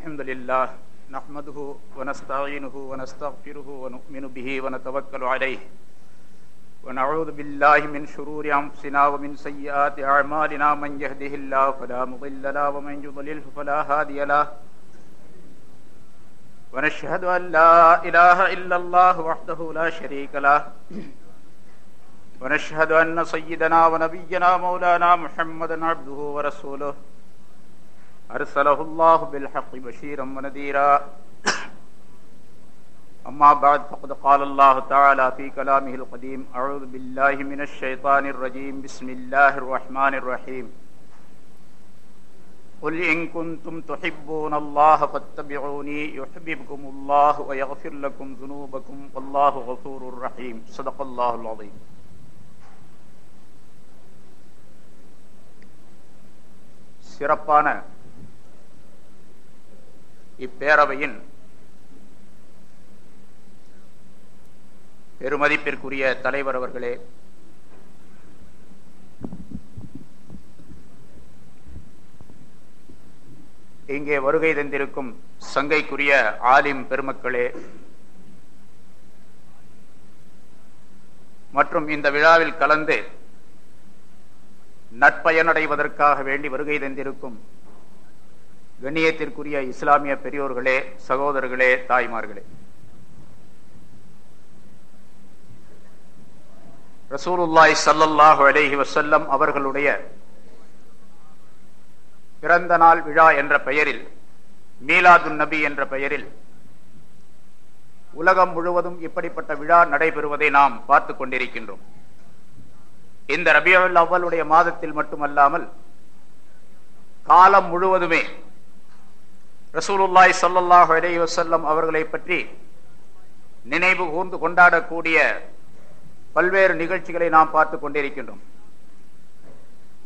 الحمد لله نحمده ونستعينه ونستغفره ونؤمن به ونتوكل عليه ونعوذ بالله من شرور أنفسنا ومن سيئات أعمالنا من يهده الله فلا مضل له ومن يضلله فلا هادي له ونشهد أن لا إله إلا الله وحده لا شريك له ونشهد أن سيدنا ونبينا مولانا محمدا عبده ورسوله أرسله الله بالحق بشيرا ونذيرا أما بعد فقد قال الله تعالى في كلامه القديم أعوذ بالله من الشيطان الرجيم بسم الله الرحمن الرحيم قل إن كنتم تحبون الله فاتبعوني يحببكم الله ويغفر لكم ذنوبكم والله غفور رحيم صدق الله العظيم சிறப்பான இப்பேரவையின் பெருமதிப்பிற்குரிய தலைவர் அவர்களே இங்கே வருகை தந்திருக்கும் சங்கைக்குரிய ஆலிம் பெருமக்களே மற்றும் இந்த விழாவில் கலந்து நட்பயனடைவதற்காக வேண்டி வருகை தந்திருக்கும் கண்ணியத்திற்குரிய இஸ்லாமிய பெரியோர்களே சகோதரர்களே தாய்மார்களே. ரசூலுல்லாய் சல்லல்லாஹு அலேஹி வசல்லம் அவர்களுடைய பிறந்த நாள் விழா என்ற பெயரில் மீலாதுன் நபி என்ற பெயரில் உலகம் முழுவதும் இப்படிப்பட்ட விழா நடைபெறுவதை நாம் பார்த்து கொண்டிருக்கின்றோம். இந்த ரபியல் அவ்வளுடைய மாதத்தில் மட்டுமல்லாமல் காலம் முழுவதுமே ரசூலுல்லாய் சல்லாஹ் அலே வசல்லம் அவர்களை பற்றி நினைவு கூர்ந்து கொண்டாடக்கூடிய பல்வேறு நிகழ்ச்சிகளை நாம் பார்த்து கொண்டிருக்கின்றோம்.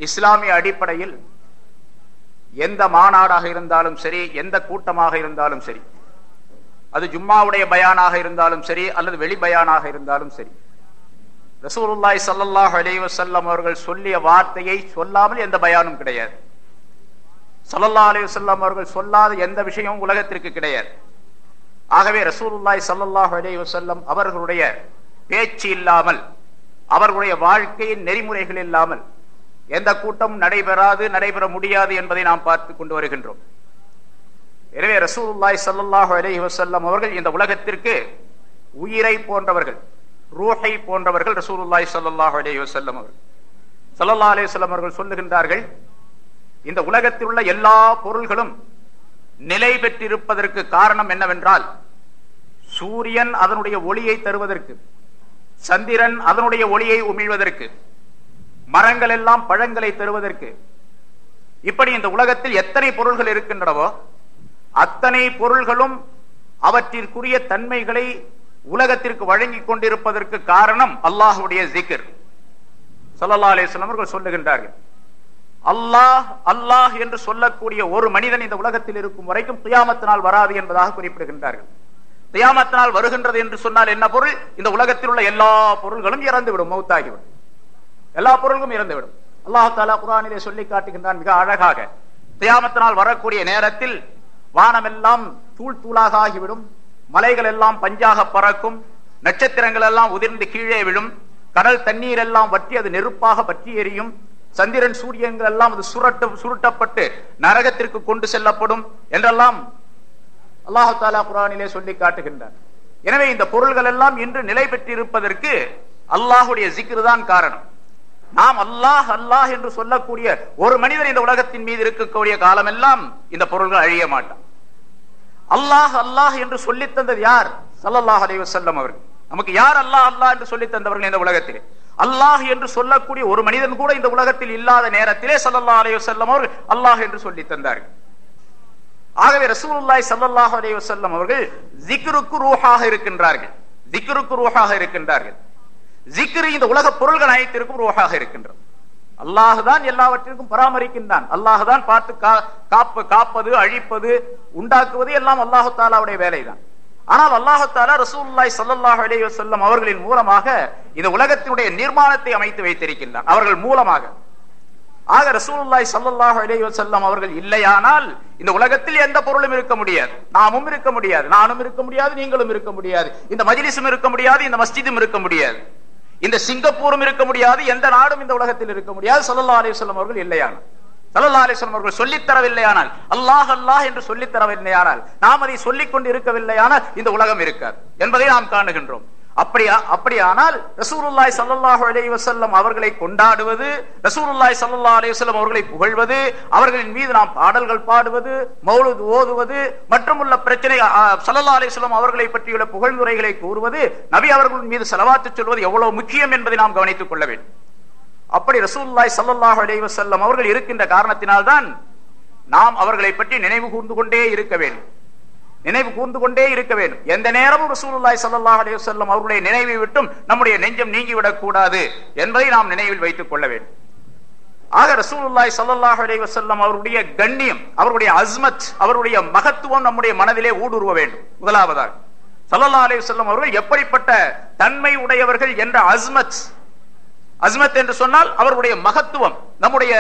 இஸ்லாமிய அடிப்படையில் எந்த மாநாடாக இருந்தாலும் சரி எந்த கூட்டமாக இருந்தாலும் சரி அது ஜும்மாவுடைய பயானாக இருந்தாலும் சரி அல்லது வெளி பயானாக இருந்தாலும் சரி ரசூலுல்லாய் சல்லாஹ் அலி வசல்லம் அவர்கள் சொல்லிய வார்த்தையை சொல்லாமல் எந்த பயானும் கிடையாது. சல்லல்லா அலி வல்லம் அவர்கள் சொல்லாத எந்த விஷயமும் உலகத்திற்கு கிடையாது. ஆகவே ரசூலுல்லாய் சல்லாஹ் அலி வசல்லம் அவர்களுடைய பேச்சு இல்லாமல் அவர்களுடைய வாழ்க்கையின் நெறிமுறைகள் இல்லாமல் எந்த கூட்டம் நடைபெறாது நடைபெற முடியாது என்பதை நாம் பார்த்து கொண்டு வருகின்றோம். எனவே ரசூலுல்லாய் சல்லாஹ் அலி வசல்லம் அவர்கள் இந்த உலகத்திற்கு உயிரை போன்றவர்கள் ரூஹை போன்றவர்கள் ரசூலுல்லாய் சல்லாஹ் அலி வசல்லம் அவர்கள். சல்லல்லா அலி வல்லம் அவர்கள் சொல்லுகின்றார்கள் இந்த உலகத்தில் உள்ள எல்லா பொருள்களும் நிலை பெற்றிருப்பதற்கு காரணம் என்னவென்றால் சூரியன் அதனுடைய ஒளியை தருவதற்கு சந்திரன் அதனுடைய ஒளியை உமிழ்வதற்கு மரங்கள் எல்லாம் பழங்களை தருவதற்கு இப்படி இந்த உலகத்தில் எத்தனை பொருள்கள் இருக்கின்றனவோ அத்தனை பொருள்களும் அவற்றிற்குரிய தன்மைகளை உலகத்திற்கு வழங்கி கொண்டிருப்பதற்கு காரணம் அல்லாஹுடைய ஜிகர் சல்லா அலிஸ்லாம் அவர்கள் சொல்லுகின்றார்கள். அல்லாஹ் அல்லாஹ் என்று சொல்லக்கூடிய ஒரு மனிதன் இந்த உலகத்தில் இருக்கும் வரைக்கும் தியாமத்தினால் வராது என்பதாக குறிப்பிடுகின்றார்கள். தியாமத்தினால் வருகின்றது என்று சொன்னால் என்ன பொருள்? இந்த உலகத்தில் உள்ள எல்லா பொருள்களும் இறந்துவிடும் மௌத்தாகிவிடும். எல்லா பொருள்களும் இறந்துவிடும். அல்லாஹ் தாலா குரானிலே சொல்லி காட்டுகின்றான் மிக அழகாக. துயாமத்தினால் வரக்கூடிய நேரத்தில் வானமெல்லாம் தூள் தூளாக ஆகிவிடும். மலைகள் எல்லாம் பஞ்சாக பறக்கும். நட்சத்திரங்கள் எல்லாம் உதிர்ந்து கீழே விழும். கடல் தண்ணீர் எல்லாம் வற்றி அது நெருப்பாக பற்றி எரியும். சந்திரன் சூரியன்கள் எல்லாம் அது சுரட்ட சுருட்டப்பட்டு நரகத்திற்கு கொண்டு செல்லப்படும் என்றெல்லாம் அல்லாஹு தாலா குரானிலே சொல்லி காட்டுகின்றார் எனவே இந்த பொருள்கள் எல்லாம் இன்று நிலை பெற்றிருப்பதற்கு அல்லாஹுடைய ஜிக்ரு தான் காரணம். நாம் அல்லாஹ் அல்லாஹ் என்று சொல்லக்கூடிய ஒரு மனிதன் இந்த உலகத்தின் மீது இருக்கக்கூடிய காலமெல்லாம் இந்த பொருள்கள் அழிய மாட்டான். அல்லாஹ் அல்லாஹ் என்று சொல்லி தந்தது யார்? சல்லாஹ் அலைவசல்லம் அவர்கள். நமக்கு யார் அல்லாஹ் அல்லாஹ் என்று சொல்லி தந்தவர்கள் இந்த உலகத்திலே? அல்லாஹ் என்று சொல்லக்கூடிய ஒரு மனிதன் கூட இந்த உலகத்தில் இல்லாத நேரத்திலே சல்லல்லா அலைய செல்லம் அவர்கள் அல்லாஹ் என்று சொல்லி தந்தார்கள். ஆகவே ரசூலுல்லாய் சல்லல்லாஹ் அலைய செல்லம் அவர்கள் ஜிக்ருக்கு ரூஹாக இருக்கின்றார்கள். ஜிக்ருக்கு ரூஹாக இருக்கின்றார்கள். ஜிக்ரு இந்த உலக பொருள்கள் அனைத்திற்கும் ரூஹாக இருக்கின்றது. அல்லாஹுதான் எல்லாவற்றிற்கும் பராமரிக்கின்றான். அல்லாஹுதான் பார்த்து காப்பு காப்பது அழிப்பது உண்டாக்குவது எல்லாம் அல்லாஹு தாலாவுடைய வேலைதான். ஆனால் அல்லாஹால ரசூல்லாய் சல்லாஹ் அலி செல்லம் அவர்களின் மூலமாக இந்த உலகத்தினுடைய நிர்மாணத்தை அமைத்து வைத்திருக்கின்றான் அவர்கள் மூலமாக. ஆக ரசூலுல்லாய் சல்லாஹ் அலைஹி செல்லம் அவர்கள் இல்லையானால் இந்த உலகத்தில் எந்த பொருளும் இருக்க முடியாது. நாமும் இருக்க முடியாது. நானும் இருக்க முடியாது. நீங்களும் இருக்க முடியாது. இந்த மஜிலிசும் இருக்க முடியாது. இந்த மஸ்ஜிதும் இருக்க முடியாது. இந்த சிங்கப்பூரும் இருக்க முடியாது. எந்த நாடும் இந்த உலகத்தில் இருக்க முடியாது. சல்லா அலைஹி அவர்கள் இல்லையானால். சல்லல்லாஹு அலைஹி அவர்கள் சொல்லித் அல்லாஹ் அல்லாஹ் என்று சொல்லித்தரவில்லை ஆனால் நாம் அதை சொல்லிக் கொண்டு இருக்கவில்லையானால் இந்த உலகம் இருக்காது என்பதை நாம் காணுகின்றோம். அப்படியா அப்படியானால் ரசூலுல்லாய் சல்லல்லாஹு அலி வசல்லம் அவர்களை கொண்டாடுவது ரசூலுல்லாய் சல்லா அலி வசல்லம் அவர்களை புகழ்வது அவர்களின் மீது நாம் பாடல்கள் பாடுவது மௌலுத் ஓதுவது மற்றும் உள்ள பிரச்சனை சல்லல்லாஹு அலைஹி அவர்களை பற்றியுள்ள புகழ்ந்துரைகளை கூறுவது நபி அவர்களின் மீது செலவாத்து சொல்வது எவ்வளவு முக்கியம் என்பதை நாம் கவனித்துக் கொள்ள வேண்டும். அப்படி ரசூல்லாய் சல்லாஹ் அலைவ செல்லம் அவர்கள் இருக்கின்ற காரணத்தினால்தான் நாம் அவர்களை பற்றி நினைவு கூர்ந்து கொண்டே இருக்க வேண்டும். நினைவு கூர்ந்து கொண்டே இருக்க வேண்டும். எந்த நேரமும் ரசூலுல்லாய் சல்லாஹ் அலைய செல்லம் அவர்களுடைய நினைவை விட்டும் நம்முடைய நெஞ்சம் நீங்கிவிடக் கூடாது என்பதை நாம் நினைவில் வைத்துக் கொள்ள வேண்டும். ஆக ரசூலுல்லாய் சல்லல்லாஹு அலைஹி செல்லம் அவருடைய கண்ணியம் அவருடைய அஸ்மத் அவருடைய மகத்துவம் நம்முடைய மனதிலே ஊடுருவ வேண்டும். முதலாவதாக சல்லா அலைஹி செல்லம் அவர்கள் எப்படிப்பட்ட தன்மை உடையவர்கள் என்ற அஸ்மத் அஸ்மத் என்று சொன்னால் அவருடைய மகத்துவம் நம்முடைய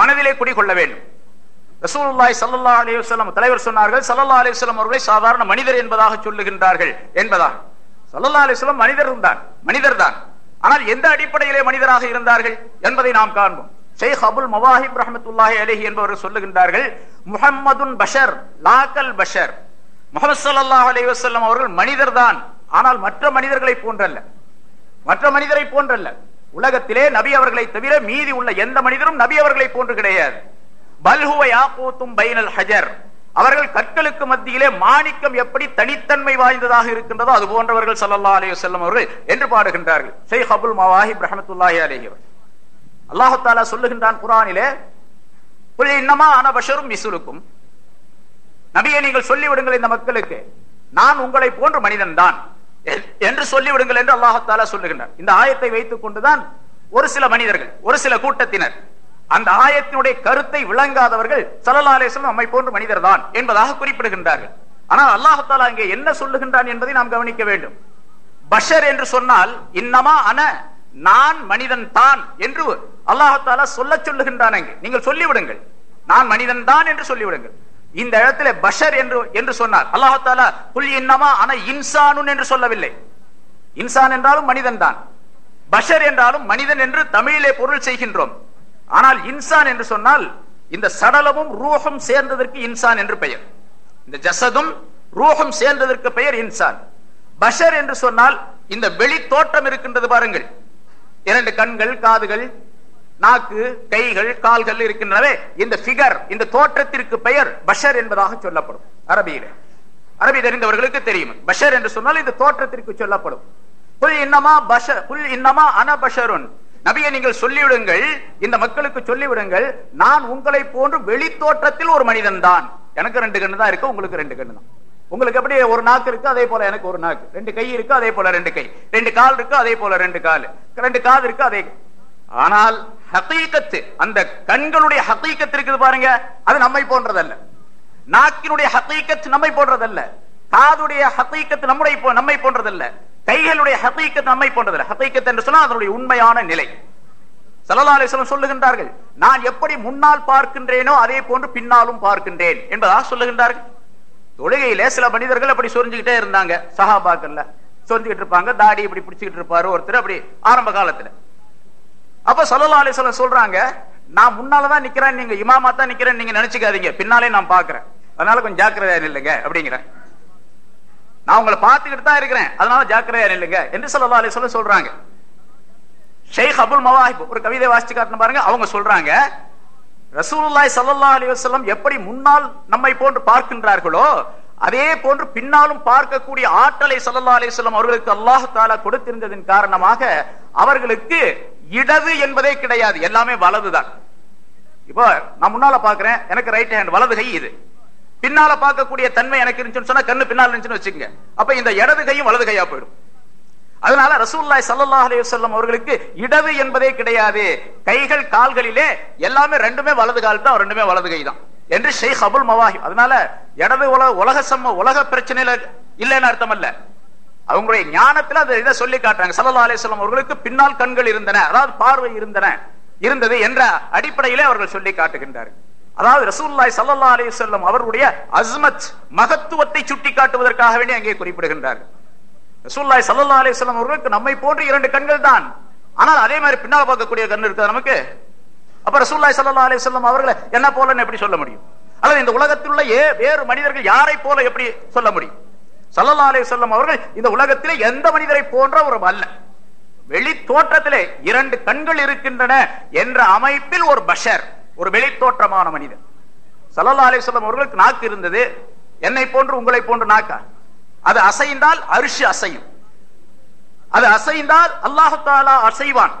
மனதிலே குடிகொள்ள வேண்டும். ரசூலுல்லாய் சல்லா அலிவசலம் தலைவர் சொன்னார்கள் சல்லல்லா அலைஹி அவர்களை சாதாரண மனிதர் என்பதாக சொல்லுகின்றார்கள் என்பதாக சல்லல்லா அலைஹி மனிதர் தான் மனிதர் தான். ஆனால் எந்த அடிப்படையிலே மனிதராக இருந்தார்கள் என்பதை நாம் காண்போம். ஷேக் அபுல் மவாஹிப் ரஹமத்துல்லாஹி அலைஹி என்பவர்கள் சொல்லுகின்றார்கள் முஹம்மதுன் பஷர் லாக்கல் பஷர். முகமது சல்லாஹ் அலைஹி அவர்கள் மனிதர் தான் ஆனால் மற்ற மனிதர்களை போன்றல்ல. மற்ற மனிதரை போன்றல்ல. உலகத்திலே நபி அவர்களை தவிர மீதி உள்ள எந்த மனிதரும் நபி அவர்களை போன்று கிடையாது. பைனல் ஹஜர். அவர்கள் கற்களுக்கு மத்தியிலே மாணிக்கம் எப்படி தனித்தன்மை வாய்ந்ததாக இருக்கின்றதோ அது போன்றவர்கள் சல்லா அலைஹி வஸல்லம் அவர்கள் என்று பாடுகின்றார்கள். ஷேக் அபுல் மவாஹி பிரஹமத்துல்லாஹி அலைஹி அல்லாஹு தாலா சொல்லுகின்றான் குரானிலே இன்னமா அனபஷரும் மிசுலுக்கும். நபியை நீங்கள் சொல்லிவிடுங்கள் இந்த மக்களுக்கு நான் உங்களை போன்ற மனிதன் தான் என்று சொல்லிவிடுங்கள் என்று அல்லாஹாலா சொல்லுகின்றார் இந்த ஆயத்தை வைத்துக் கொண்டுதான் ஒரு சில மனிதர்கள் ஒரு சில கூட்டத்தினர் அந்த ஆயத்தினுடைய கருத்தை விளங்காதவர்கள் சலலாலேசன் அலிஸ்லாம் நம்மை போன்ற மனிதர் தான் என்பதாக குறிப்பிடுகின்றார்கள். ஆனால் அல்லாஹாலா இங்கே என்ன சொல்லுகின்றான் என்பதை நாம் கவனிக்க வேண்டும். பஷர் என்று சொன்னால் இன்னமா அன நான் மனிதன் தான் என்று அல்லாஹாலா சொல்ல சொல்லுகின்றான் நீங்கள் சொல்லிவிடுங்கள். நான் மனிதன் தான் என்று சொல்லிவிடுங்கள். இந்த இடத்துல பஷர் என்று என்று சொன்னார். அல்லாஹாலா புல் இன்னமா ஆனா இன்சானுன் என்று சொல்லவில்லை. இன்சான் என்றாலும் மனிதன் தான். பஷர் என்றாலும் மனிதன் என்று தமிழிலே பொருள் செய்கின்றோம். ஆனால் இன்சான் என்று சொன்னால் இந்த சடலமும் ரூகம் சேர்ந்ததற்கு இன்சான் என்று பெயர். இந்த ஜசதும் ரூகம் சேர்ந்ததற்கு பெயர் இன்சான். பஷர் என்று சொன்னால் இந்த வெளி தோற்றம் இருக்கின்றது பாருங்கள். இரண்டு கண்கள் காதுகள் நாக்கு கைகள் கால்கள் இருக்கின்றனவே இந்த பிகர் இந்த தோற்றத்திற்கு பெயர் பஷர் என்பதாக சொல்லப்படும். அரபியில. அரபி தெரிந்தவர்களுக்கு தெரியும். பஷர் என்று சொன்னால் இந்த தோற்றத்திற்கு சொல்லப்படும். புல் இன்னமா பஷர் புல் இன்னமா அனபஷருன் நபியை நீங்கள் சொல்லிவிடுங்கள் இந்த மக்களுக்கு சொல்லிவிடுங்கள் நான் உங்களை போன்று வெளி தோற்றத்தில் ஒரு மனிதன் தான். எனக்கு ரெண்டு கண்ணு தான் இருக்கு உங்களுக்கு ரெண்டு கண்ணு தான். உங்களுக்கு எப்படி ஒரு நாக்கு இருக்கு அதே போல எனக்கு ஒரு நாக்கு. ரெண்டு கை இருக்கு அதே போல ரெண்டு கை. ரெண்டு கால் இருக்கு அதே போல ரெண்டு கால். ரெண்டு காது இருக்கு அதே. ஆனால் ஹத்தீக்கத்து அந்த கண்களுடைய ஹத்தீக்கத்து இருக்குது பாருங்க அது நம்மை போன்றதல்ல. நாக்கினுடைய ஹத்தீக்கத்து நம்மை போன்றதல்ல. காதுடைய ஹத்தீக்கத்து நம்முடைய நம்மை போன்றதல்ல. கைகளுடைய ஹத்தீக்கத்து நம்மை போன்றதல்ல. ஹத்தீக்கத்து என்று சொன்னால் அதனுடைய உண்மையான நிலை. சல்லா சொல்லுகின்றார்கள் நான் எப்படி முன்னால் பார்க்கின்றேனோ அதே போன்று பின்னாலும் பார்க்கின்றேன் என்பதாக சொல்லுகின்றார்கள். தொழுகையிலே சில மனிதர்கள் அப்படி சொரிஞ்சுக்கிட்டே இருந்தாங்க. சஹாபாக்கள்ல சொரிஞ்சுக்கிட்டு இருப்பாங்க தாடி இப்படி பிடிச்சுக்கிட்டு இருப்பாரு ஒருத்தர் அப்படி ஆரம்ப காலத்துல. அப்ப சல்லா சொல்ல சொல்றாங்க நான் முன்னாலதான் நிக்கிறேன் நீங்க இமாமா தான் நிக்கிறேன் நீங்க நினைச்சுக்காதீங்க. பின்னாலே நான் பாக்குறேன் அதனால கொஞ்சம் ஜாக்கிரதையா இல்லைங்க அப்படிங்கிறேன். நான் உங்களை பார்த்துக்கிட்டு தான் இருக்கிறேன் அதனால ஜாக்கிரதையா இல்லைங்க என்று சல்லா சொல்ல சொல்றாங்க. ஷேக் அபுல் மவாஹிப் ஒரு கவிதை வாசிச்சு காட்டணும் பாருங்க அவங்க சொல்றாங்க ரசூலுல்லாய் சல்லா அலி எப்படி முன்னால் நம்மை போன்று பார்க்கின்றார்களோ அதே போன்று பின்னாலும் பார்க்கக்கூடிய ஆற்றலை சல்லா அலிஸ்லாம் அவர்களுக்கு அல்லாஹு தாலா கொடுத்திருந்ததன் காரணமாக அவர்களுக்கு இடது என்பதே கிடையாது. எல்லாமே வலதுதான். இப்போ நான் முன்னால பாக்குறேன் எனக்கு ரைட் ஹேண்ட் வலது கை இது. பின்னால பார்க்கக்கூடிய தன்மை எனக்கு இருந்துச்சுன்னு சொன்னா கண்ணு பின்னால் இருந்துச்சுன்னு வச்சுக்கோங்க. அப்ப இந்த இடது கையும் வலது கையா போயிடும். அதனால ரசூல்லாய் சல்லா அலி அவர்களுக்கு இடது என்பதே கிடையாது. கைகள் கால்களிலே எல்லாமே ரெண்டுமே வலது கால் தான் ரெண்டுமே வலது கை தான். என்று ஷேக் அபுல் மவாஹிம் அதனால இடது உலக உலக சம்ம உலக பிரச்சனையில இல்லைன்னு அர்த்தம் அல்ல அவங்களுடைய ஞானத்துல அதை இதை சொல்லி காட்டுறாங்க. சல்லா அலிஸ்லாம் அவர்களுக்கு பின்னால் கண்கள் இருந்தன. அதாவது பார்வை இருந்தன. இருந்தது என்ற அடிப்படையிலே அவர்கள் சொல்லி காட்டுகின்றார்கள். அதாவது ரசூல்லாய் சல்லா அலி சொல்லம் அஸ்மத் மகத்துவத்தை சுட்டி காட்டுவதற்காக வேண்டி அங்கே குறிப்பிடுகின்றார்கள். ரசூல்லாய் சல்லா அலி சொல்லம் அவர்களுக்கு நம்மை போன்ற இரண்டு கண்கள் தான். ஆனால் அதே மாதிரி பின்னால் பார்க்கக்கூடிய கண் இருக்குது நமக்கு. அப்ப ரசூல்லாய் சல்லா அலி சொல்லம் அவர்களை என்ன போலன்னு எப்படி சொல்ல முடியும்? அல்லது இந்த உலகத்தில் உள்ள ஏ வேறு மனிதர்கள் யாரை போல எப்படி சொல்ல முடியும்? சல்லல்லா அலே சொல்லம் அவர்கள் இந்த உலகத்திலே எந்த மனிதரை போன்ற ஒரு அல்ல வெளி தோற்றத்திலே இரண்டு கண்கள் இருக்கின்றன என்ற அமைப்பில் ஒரு பஷர் ஒரு வெளி தோற்றமான மனிதன். சல்லல்லா அலே சொல்லம் அவர்களுக்கு நாக்கு இருந்தது. என்னை போன்று உங்களை போன்று நாக்கா? அது அசைந்தால் அரிசி அசையும். அது அசைந்தால் அல்லாஹு தாலா அசைவான்.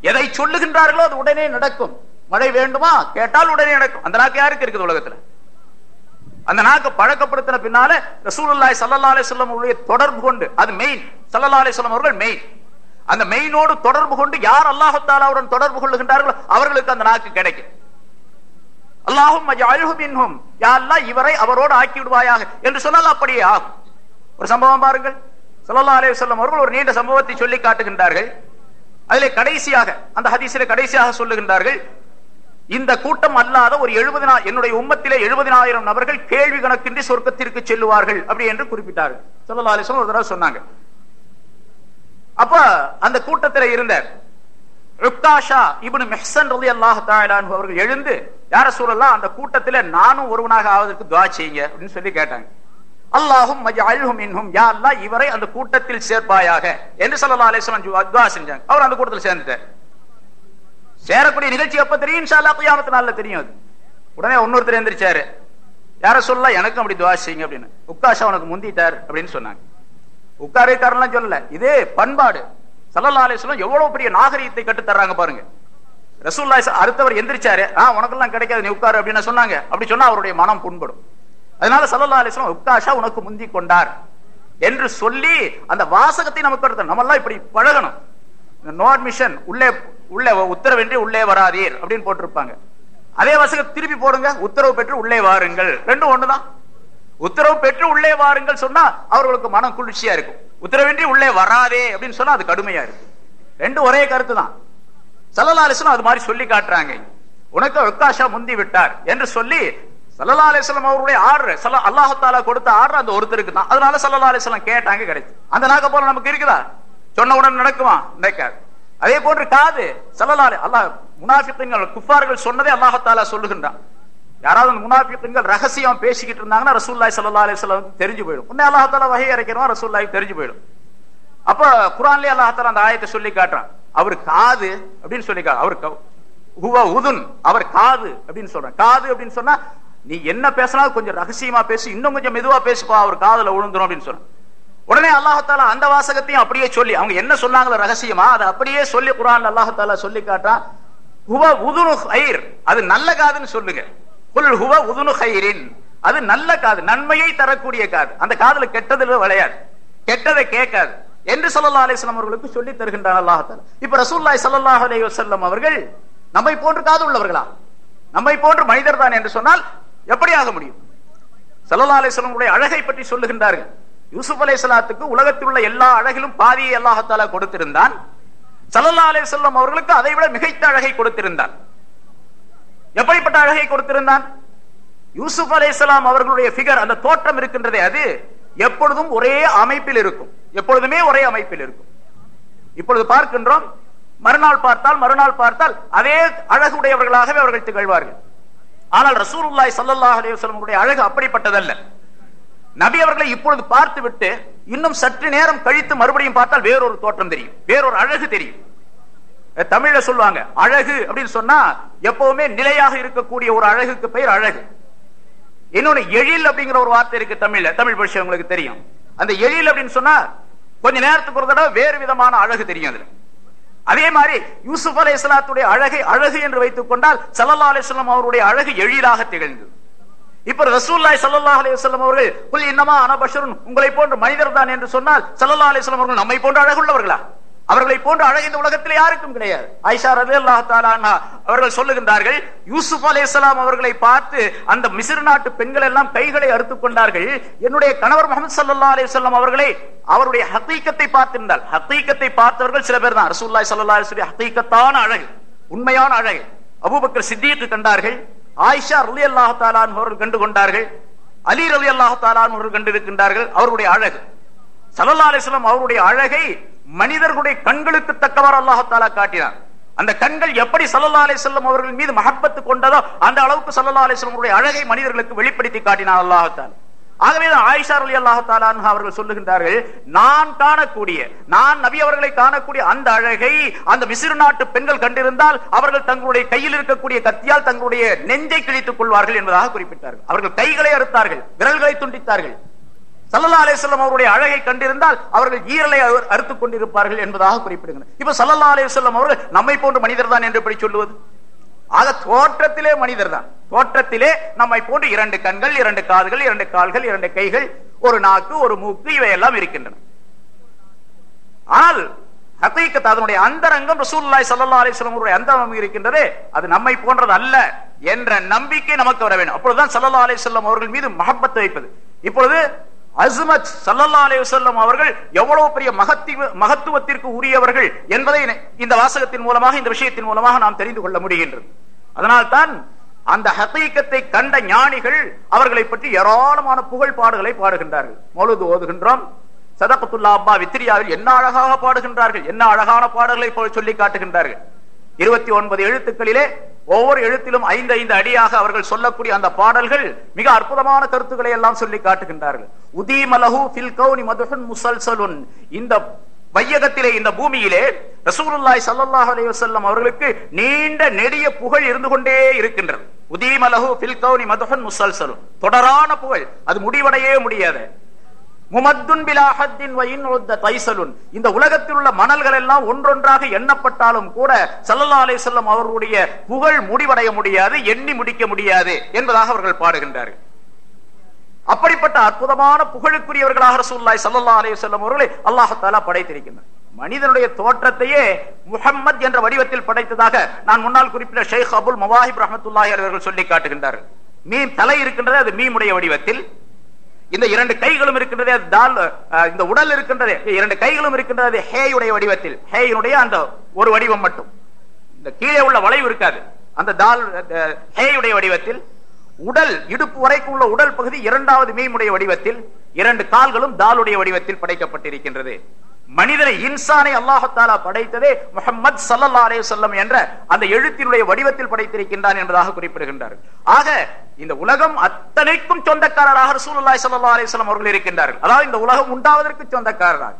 எதை சொல்லுகின்றார்களோ அது உடனே நடக்கும். மழை வேண்டுமா? கேட்டால் உடனே நடக்கும். அந்த நாக்கு யாருக்கு இருக்குது உலகத்துல? அந்த நாக்கு பழக்கப்படுத்தின பின்னால ரசூலுல்லாய் சல்லா அலிஸ்லாம் அவருடைய தொடர்பு கொண்டு அது மெயின் சல்லா அலிஸ்லாம் அவர்கள் மெயின் அந்த மெயினோடு தொடர்பு கொண்டு யார் அல்லாஹத்தாலாவுடன் தொடர்பு கொள்ளுகின்றார்களோ அவர்களுக்கு அந்த நாக்கு கிடைக்கும். அல்லாஹும் அழுகும் யாரெல்லாம் இவரை அவரோடு ஆக்கி விடுவாயாக. என்று சொன்னால் அப்படியே ஆகும். ஒரு சம்பவம் பாருங்கள். சல்லா அலிவல்லம் அவர்கள் ஒரு நீண்ட சம்பவத்தை சொல்லி காட்டுகின்றார்கள். அதிலே கடைசியாக அந்த ஹதீசிலே கடைசியாக சொல்லுகின்றார்கள். இந்த கூட்டம் அல்லாத ஒரு எழுபது என்னுடைய உம்மத்திலே எழுபதினாயிரம் நபர்கள் கேள்வி கணக்கின்றி சொர்க்கத்திற்கு செல்லுவார்கள் அப்படி என்று குறிப்பிட்டார்கள். சல்லா அலிஸ்லாம் ஒரு தடவை சொன்னாங்க. அப்ப அந்த கூட்டத்தில் இருந்த ருக்காஷா இவனு மெஹ்சன் அல்லாஹ் தாயிலான் அவர்கள் எழுந்து யார சூழல்லாம் அந்த கூட்டத்தில் நானும் ஒருவனாக ஆவதற்கு துவா செய்யுங்க அப்படின்னு சொல்லி கேட்டாங்க. அல்லாஹும் அழுகும் இன்னும் யா இவரை அந்த கூட்டத்தில் சேர்ப்பாயாக என்று சல்லா அலிஸ்லாம் துவா செஞ்சாங்க. அவர் அந்த கூட்டத்தில் சேர்ந்துட்டார். சேரக்கூடிய நிகழ்ச்சி எப்ப தெரியும்? இன்ஷா கியாமத்து நாள்ல தெரியும் அது. உடனே இன்னொருத்தர் எந்திரிச்சாரு. யார சொல்ல எனக்கும் அப்படி துவா செய்யுங்க அப்படின்னு. உக்காஷா உனக்கு முந்திட்டார் அப்படின்னு சொன்னாங்க. உட்காரேக்காரெல்லாம் சொல்லல. இதே பண்பாடு. சல்லல்லா அலிஸ்லாம் எவ்வளவு பெரிய நாகரீகத்தை கட்டு தர்றாங்க பாருங்க ரசூல்லா அடுத்தவர் எந்திரிச்சாரு. ஆஹ் உனக்கெல்லாம் கிடைக்காது. நீ உட்காரு அப்படின்னு சொன்னாங்க. அப்படி சொன்னா அவருடைய மனம் புண்படும். அதனால சல்லல்லா அலிஸ்லாம் உட்காஷா உனக்கு முந்தி கொண்டார் என்று சொல்லி அந்த வாசகத்தை நமக்கு நம்ம எல்லாம் இப்படி பழகணும். நோ அட்மிஷன் உள்ளே உள்ளே உத்தரவின்றி உள்ளே வராதீர் அப்படின்னு போட்டிருப்பாங்க. அதே வாசகம் திருப்பி போடுங்க. உத்தரவு பெற்று உள்ளே வாருங்கள். ரெண்டும் ஒண்ணுதான். உத்தரவு பெற்று உள்ளே வாருங்கள் சொன்னா அவர்களுக்கு மனம் குளிர்ச்சியா இருக்கும். உத்தரவின்றி உள்ளே வராதே அப்படின்னு சொன்னா அது கடுமையா இருக்கு ரெண்டும் ஒரே கருத்து தான் சல்லலாலிசனம் அது மாதிரி சொல்லி காட்டுறாங்க. உனக்கு விக்காஷா முந்தி விட்டார் என்று சொல்லி சல்லல்லா அலிஸ்லாம் அவருடைய ஆர்டர் சல்ல அல்லாஹாலா கொடுத்த ஆர்டர் அந்த ஒருத்தருக்கு தான். அதனால சல்லல்லா அலிஸ்லாம் கேட்டாங்க கிடைச்சு அந்த நாக்க போல நமக்கு இருக்குதா? சொன்ன உடனே நடக்குமா? நினைக்காது. அதே போன்று காது சல்லல்லா அல்லாஹ் முனாஃபித்தங்கள் குஃபார்கள் சொன்னதே அல்லாஹாலா சொல்லுகின்றான். யாராவது முனாஃபித்தங்கள் ரகசியம் பேசிக்கிட்டு இருந்தாங்கன்னா ரசூல்லாய் சல்லா அலிஸ்லாம் தெரிஞ்சு போயிடும். உடனே அல்லாஹாலா வகை இறக்கிறோம் ரசூல்லாய் தெரிஞ்சு போயிடும். அப்ப குரான்லயே அல்லாஹாலா அந்த ஆயத்தை சொல்லி காட்டுறான். அவர் காது அப்படின்னு சொல்லி அவர் உதுன் அவர் காது அப்படின்னு சொல்றான். காது அப்படின்னு சொன்னா நீ என்ன பேசினாலும் கொஞ்சம் ரகசியமா பேசி இன்னும் கொஞ்சம் மெதுவா பேசுப்பா அவர் காதல விழுந்துரும் அப்படின்னு சொன்ன உடனே அல்லாஹாலா அந்த வாசகத்தையும் அப்படியே சொல்லி அவங்க என்ன சொன்னாங்களோ ரகசியமா அதை அப்படியே சொல்லி குரான் அல்லாஹாலா சொல்லி காட்டான் ஹுவ உதுனு ஹைர் அது நல்ல காதுன்னு சொல்லுங்க. புல் ஹுவ உதுனு ஹைரின் அது நல்ல காது நன்மையை தரக்கூடிய காது. அந்த காதுல கெட்டதுல விளையாது. கெட்டதை கேட்காது. என்று சல்லா அலிஸ்லாம் அவர்களுக்கு சொல்லி தருகின்றான் அல்லாஹால இப்ப ரசூல்லாய் சல்லாஹ் அலி வசல்லம் அவர்கள் நம்மை போன்று காது உள்ளவர்களா? நம்மை போன்று மனிதர் தான் என்று சொன்னால் எப்படி ஆக முடியும் சல்லா அலிஸ்லாம் அழகை பற்றி சொல்லுகின்றார்கள். யூசுப் அலை சலாத்துக்கு உலகத்தில் உள்ள எல்லா அழகிலும் பாதியை அல்லாஹால கொடுத்திருந்தான். சல்லல்லா அலே செல்லம் அவர்களுக்கு அதை விட மிகைத்த அழகை கொடுத்திருந்தான். எப்படிப்பட்ட அழகை கொடுத்திருந்தான்? யூசுப் அலே அவர்களுடைய பிகர் அந்த தோற்றம் இருக்கின்றதே அது எப்பொழுதும் ஒரே அமைப்பில் இருக்கும். எப்பொழுதுமே ஒரே அமைப்பில் இருக்கும். இப்பொழுது பார்க்கின்றோம் மறுநாள் பார்த்தால் மறுநாள் பார்த்தால் அதே அழகுடையவர்களாகவே அவர்கள் திகழ்வார்கள். ஆனால் ரசூலுல்லாய் சல்லாஹ் அலையுடைய அழகு அப்படிப்பட்டதல்ல. நபி அவர்களை இப்பொழுது பார்த்து விட்டு இன்னும் சற்று நேரம் கழித்து மறுபடியும் பார்த்தால் வேறொரு தோற்றம் தெரியும். வேறொரு அழகு தெரியும். தமிழ்ல சொல்லுவாங்க அழகு அப்படின்னு சொன்னா எப்பவுமே நிலையாக இருக்கக்கூடிய ஒரு அழகுக்கு பெயர் அழகு. இன்னொன்னு எழில் அப்படிங்கிற ஒரு வார்த்தை இருக்கு தமிழ்ல. தமிழ் பட்சி உங்களுக்கு தெரியும். அந்த எழில் அப்படின்னு சொன்னா கொஞ்ச நேரத்துக்கு ஒரு தடவை வேறு விதமான அழகு தெரியும் அதுல. அதே மாதிரி யூசுப் அலை இஸ்லாத்துடைய அழகை அழகு என்று வைத்துக் கொண்டால் சல்லா அலிஸ்லாம் அவருடைய அழகு எழிலாக திகழ்ந்தது. இப்ப ரசூல்லாய் சல்லா அலையம் அவர்கள் புல் இன்னமா அனபஷருன் உங்களை போன்ற மனிதர் தான் என்று சொன்னால் சல்லா அலிஸ்லாம் அவர்கள் நம்மை போன்ற அழகுள்ளவர்களா? அவர்களை போன்ற அழகு இந்த உலகத்தில் யாருக்கும் கிடையாது. ஐஷா ரவி அல்லாஹாலா அவர்கள் சொல்லுகின்றார்கள் யூசுப் அலையாம் அவர்களை பார்த்து அந்த மிசிறு நாட்டு பெண்கள் எல்லாம் கைகளை அறுத்துக் கொண்டார்கள். என்னுடைய கணவர் முகமது சல்லா அலிசல்லாம் அவர்களை அவருடைய ஹத்தீக்கத்தை பார்த்திருந்தால் ஹத்தீக்கத்தை பார்த்தவர்கள் சில பேர் தான். ரசூல்லாய் சல்லா அலிஸ்வரி ஹத்தீக்கத்தான அழகு உண்மையான அழகு. அபூபக்கர் சித்தியத்து கண்டார்கள் ஆயிஷா ரலி அல்லாஹாலான் அவர்கள் கண்டு கொண்டார்கள். அலி ரலி அல்லாஹாலான் அவர்கள் கண்டிருக்கின்றார்கள் அவருடைய அழகு. சல்லா அலிஸ்லாம் அவருடைய அழகை மனிதர்களுடைய கண்களுக்கு தக்கவாறு அல்லாஹாலா காட்டினார். அந்த கண்கள் எப்படி சல்லா அலி செல்லம் அவர்கள் மீது மகப்பத்து கொண்டதோ அந்த அளவுக்கு சல்லா அலிஸ்லாம் அழகை மனிதர்களுக்கு வெளிப்படுத்தி காட்டினார் அல்லாஹாலா ஆகவே ஆயிஷா அலி அல்லாஹாலான் அவர்கள் சொல்லுகின்றார்கள் நான் காணக்கூடிய நான் நபி அவர்களை காணக்கூடிய அந்த அழகை அந்த மிசிறு நாட்டு பெண்கள் கண்டிருந்தால் அவர்கள் தங்களுடைய கையில் இருக்கக்கூடிய கத்தியால் தங்களுடைய நெஞ்சை கிழித்துக் கொள்வார்கள் என்பதாக குறிப்பிட்டார்கள். அவர்கள் கைகளை அறுத்தார்கள் விரல்களை துண்டித்தார்கள். சல்லல்லா அலிஸ்லாம் அவருடைய அழகை கண்டிருந்தால் அவர்கள் ஈரலை அறுத்துக் கொண்டிருப்பார்கள் என்பதாக குறிப்பிடுகிறார் இப்ப சல்லல்லா அலிஸ்லாம் அவர்கள் நம்மை போன்ற மனிதர் தான் என்று எப்படி சொல்லுவது? ஆக தோற்றத்திலே மனிதர் தான் தோற்றத்திலே நம்மை போன்று இரண்டு கண்கள் இரண்டு காதுகள் இரண்டு கால்கள் இரண்டு கைகள் ஒரு நாக்கு ஒரு மூக்கு இவையெல்லாம் இருக்கின்றன. ஆனால் ஹத்தீக்கத் அதனுடைய அந்தரங்கம் ரசூல்லாய் சல்லா அலிஸ்லாம் அந்தரங்கம் இருக்கின்றது. அது நம்மை போன்றது அல்ல என்ற நம்பிக்கை நமக்கு வர வேண்டும். அப்பொழுதுதான் சல்லா அலிஸ்லாம் அவர்கள் மீது மகப்பத்து வைப்பது. இப்பொழுது அசுமத் சல்லல்லா அலி வல்லம் அவர்கள் எவ்வளவு பெரிய மகத்தி மகத்துவத்திற்கு உரியவர்கள் என்பதை இந்த வாசகத்தின் மூலமாக இந்த விஷயத்தின் மூலமாக நாம் தெரிந்து கொள்ள முடிகின்றது. அதனால் தான் அந்த ஹத்தீக்கத்தை கண்ட ஞானிகள் அவர்களை பற்றி ஏராளமான புகழ் பாடுகளை பாடுகின்றார்கள். மொழுது ஓதுகின்றோம் சதபத்துல்லா அப்பா வித்திரியாவில் என்ன அழகாக பாடுகின்றார்கள் என்ன அழகான பாடல்களை சொல்லி காட்டுகின்றார்கள். இருபத்தி ஒன்பது எழுத்துக்களிலே ஒவ்வொரு எழுத்திலும் ஐந்து ஐந்து அடியாக அவர்கள் சொல்லக்கூடிய அந்த பாடல்கள் மிக அற்புதமான கருத்துக்களை எல்லாம் சொல்லி காட்டுகின்றார்கள். உதீமலஹு பில்கௌனி மதுகன் முசல்சலுன். இந்த வையகத்திலே இந்த பூமியிலே ரசூலுல்லாய் சல்லாஹ் அலைஹி அவர்களுக்கு நீண்ட நெடிய புகழ் இருந்து கொண்டே இருக்கின்றது. உதீமலகு பில்கௌனி மதுகன் மதுஹன் முசல்சலுன். தொடரான புகழ். அது முடிவடையே முடியாது. இந்த உலகத்தில் உள்ள மணல்கள் எல்லாம் ஒன்றொன்றாக எண்ணப்பட்டாலும் கூட சல்லல்லா அலை செல்லம் அவர்களுடைய புகழ் முடிவடைய முடியாது எண்ணி முடிக்க முடியாது என்பதாக அவர்கள் பாடுகின்றார்கள். அப்படிப்பட்ட அற்புதமான புகழுக்குரியவர்களாக ரசூல்லாய் சல்லல்லா அலே செல்லம் அவர்களை அல்லாஹத்தாலா படைத்திருக்கின்றனர் மனிதனுடைய தோற்றத்தையே முகம்மது என்ற வடிவத்தில் படைத்ததாக நான் முன்னால் குறிப்பிட்ட ஷேக் அபுல் மவாஹிப் ரஹமத்துல்லாஹி அவர்கள் சொல்லி காட்டுகின்றார்கள். மீன் தலை இருக்கின்றது அது மீமுடைய வடிவத்தில். இந்த இரண்டு கைகளும் இருக்கின்றதே தால் இந்த உடல் இருக்கின்றதே இரண்டு கைகளும் இருக்கின்றது ஹேயுடைய வடிவத்தில். ஹேயினுடைய அந்த ஒரு வடிவம் மட்டும். இந்த கீழே உள்ள வளைவு இருக்காது. அந்த தால் ஹேயுடைய வடிவத்தில் உடல் இடுப்பு வரைக்கும் உள்ள உடல் பகுதி இரண்டாவது மீமுடைய வடிவத்தில் இரண்டு கால்களும் தாளுடைய வடிவத்தில் படைக்கப்பட்டிருக்கின்றது. மனிதனை இன்சானை அல்லாஹத்தாலா படைத்ததே முகமது சல்லா அலே சொல்லம் என்ற அந்த எழுத்தினுடைய வடிவத்தில் படைத்திருக்கின்றான் என்பதாக குறிப்பிடுகின்றார்கள் ஆக இந்த உலகம் அத்தனைக்கும் சொந்தக்காரராக ரசூலுல்லாய் சல்லா அலிஸ்லாம் அவர்கள் இருக்கின்றார்கள். அதாவது இந்த உலகம் உண்டாவதற்கு சொந்தக்காரராக.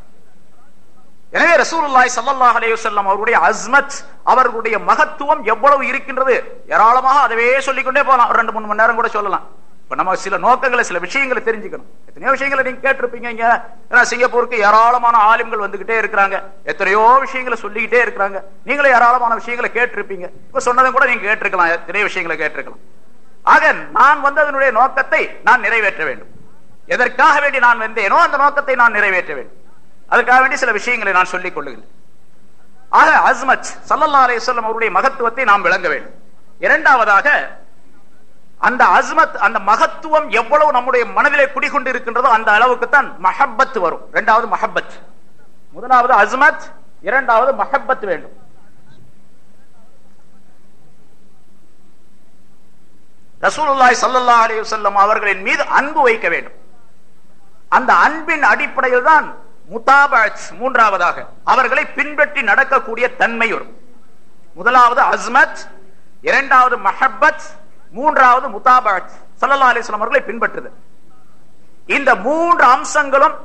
எனவே ரசூலுல்லாய் சல்லா அலையுசல்லம் அவருடைய அஸ்மத் அவர்களுடைய மகத்துவம் எவ்வளவு இருக்கின்றது? ஏராளமாக அதவே சொல்லிக்கொண்டே போகலாம். ரெண்டு மூணு மணி நேரம் கூட சொல்லலாம். இப்ப நம்ம சில நோக்கங்களை சில விஷயங்களை தெரிஞ்சுக்கணும். எத்தனையோ விஷயங்களை நீங்க கேட்டிருப்பீங்க இங்க. ஏன்னா சிங்கப்பூருக்கு ஏராளமான ஆளுங்கள் வந்துகிட்டே இருக்கிறாங்க. எத்தனையோ விஷயங்களை சொல்லிக்கிட்டே இருக்கிறாங்க. நீங்களும் ஏராளமான விஷயங்களை கேட்டிருப்பீங்க. இப்ப சொன்னதும் கூட நீங்க கேட்டிருக்கலாம். எத்தனையோ விஷயங்களை கேட்டிருக்கலாம். ஆக நான் வந்ததனுடைய நோக்கத்தை நான் நிறைவேற்ற வேண்டும். எதற்காக வேண்டி நான் வந்தேனோ அந்த நோக்கத்தை நான் நிறைவேற்ற வேண்டும். அதுக்காக வேண்டி சில விஷயங்களை நான் சொல்லிக் கொள்ளுகிறேன். ஆக அஸ்மத் சல்லல்லா அலையம் அவருடைய மகத்துவத்தை நாம் விளங்க வேண்டும். இரண்டாவதாக அந்த அஸ்மத் அந்த மகத்துவம் எவ்வளவு நம்முடைய மனதிலே குடிகொண்டு இருக்கின்றதோ அந்த அளவுக்கு தான் மஹப்பத் வரும். இரண்டாவது மஹப்பத். முதலாவது அஸ்மத் இரண்டாவது மஹப்பத் வேண்டும். ரசூலுல்லாய் சல்லா அலி வல்லம் அவர்களின் மீது அன்பு வைக்க வேண்டும். அந்த அன்பின் அடிப்படையில் தான் முதாபாஜ் மூன்றாவதாக அவர்களை பின்பற்றி நடக்கக்கூடிய தன்மை வரும். முதலாவது அஸ்மத் இரண்டாவது மஹப்பத் மூன்றாவது முதாபாத் சல்லா அலிஸ்லாம் அவர்களை பின்பற்றுது. இந்த மூன்று அம்சங்களும்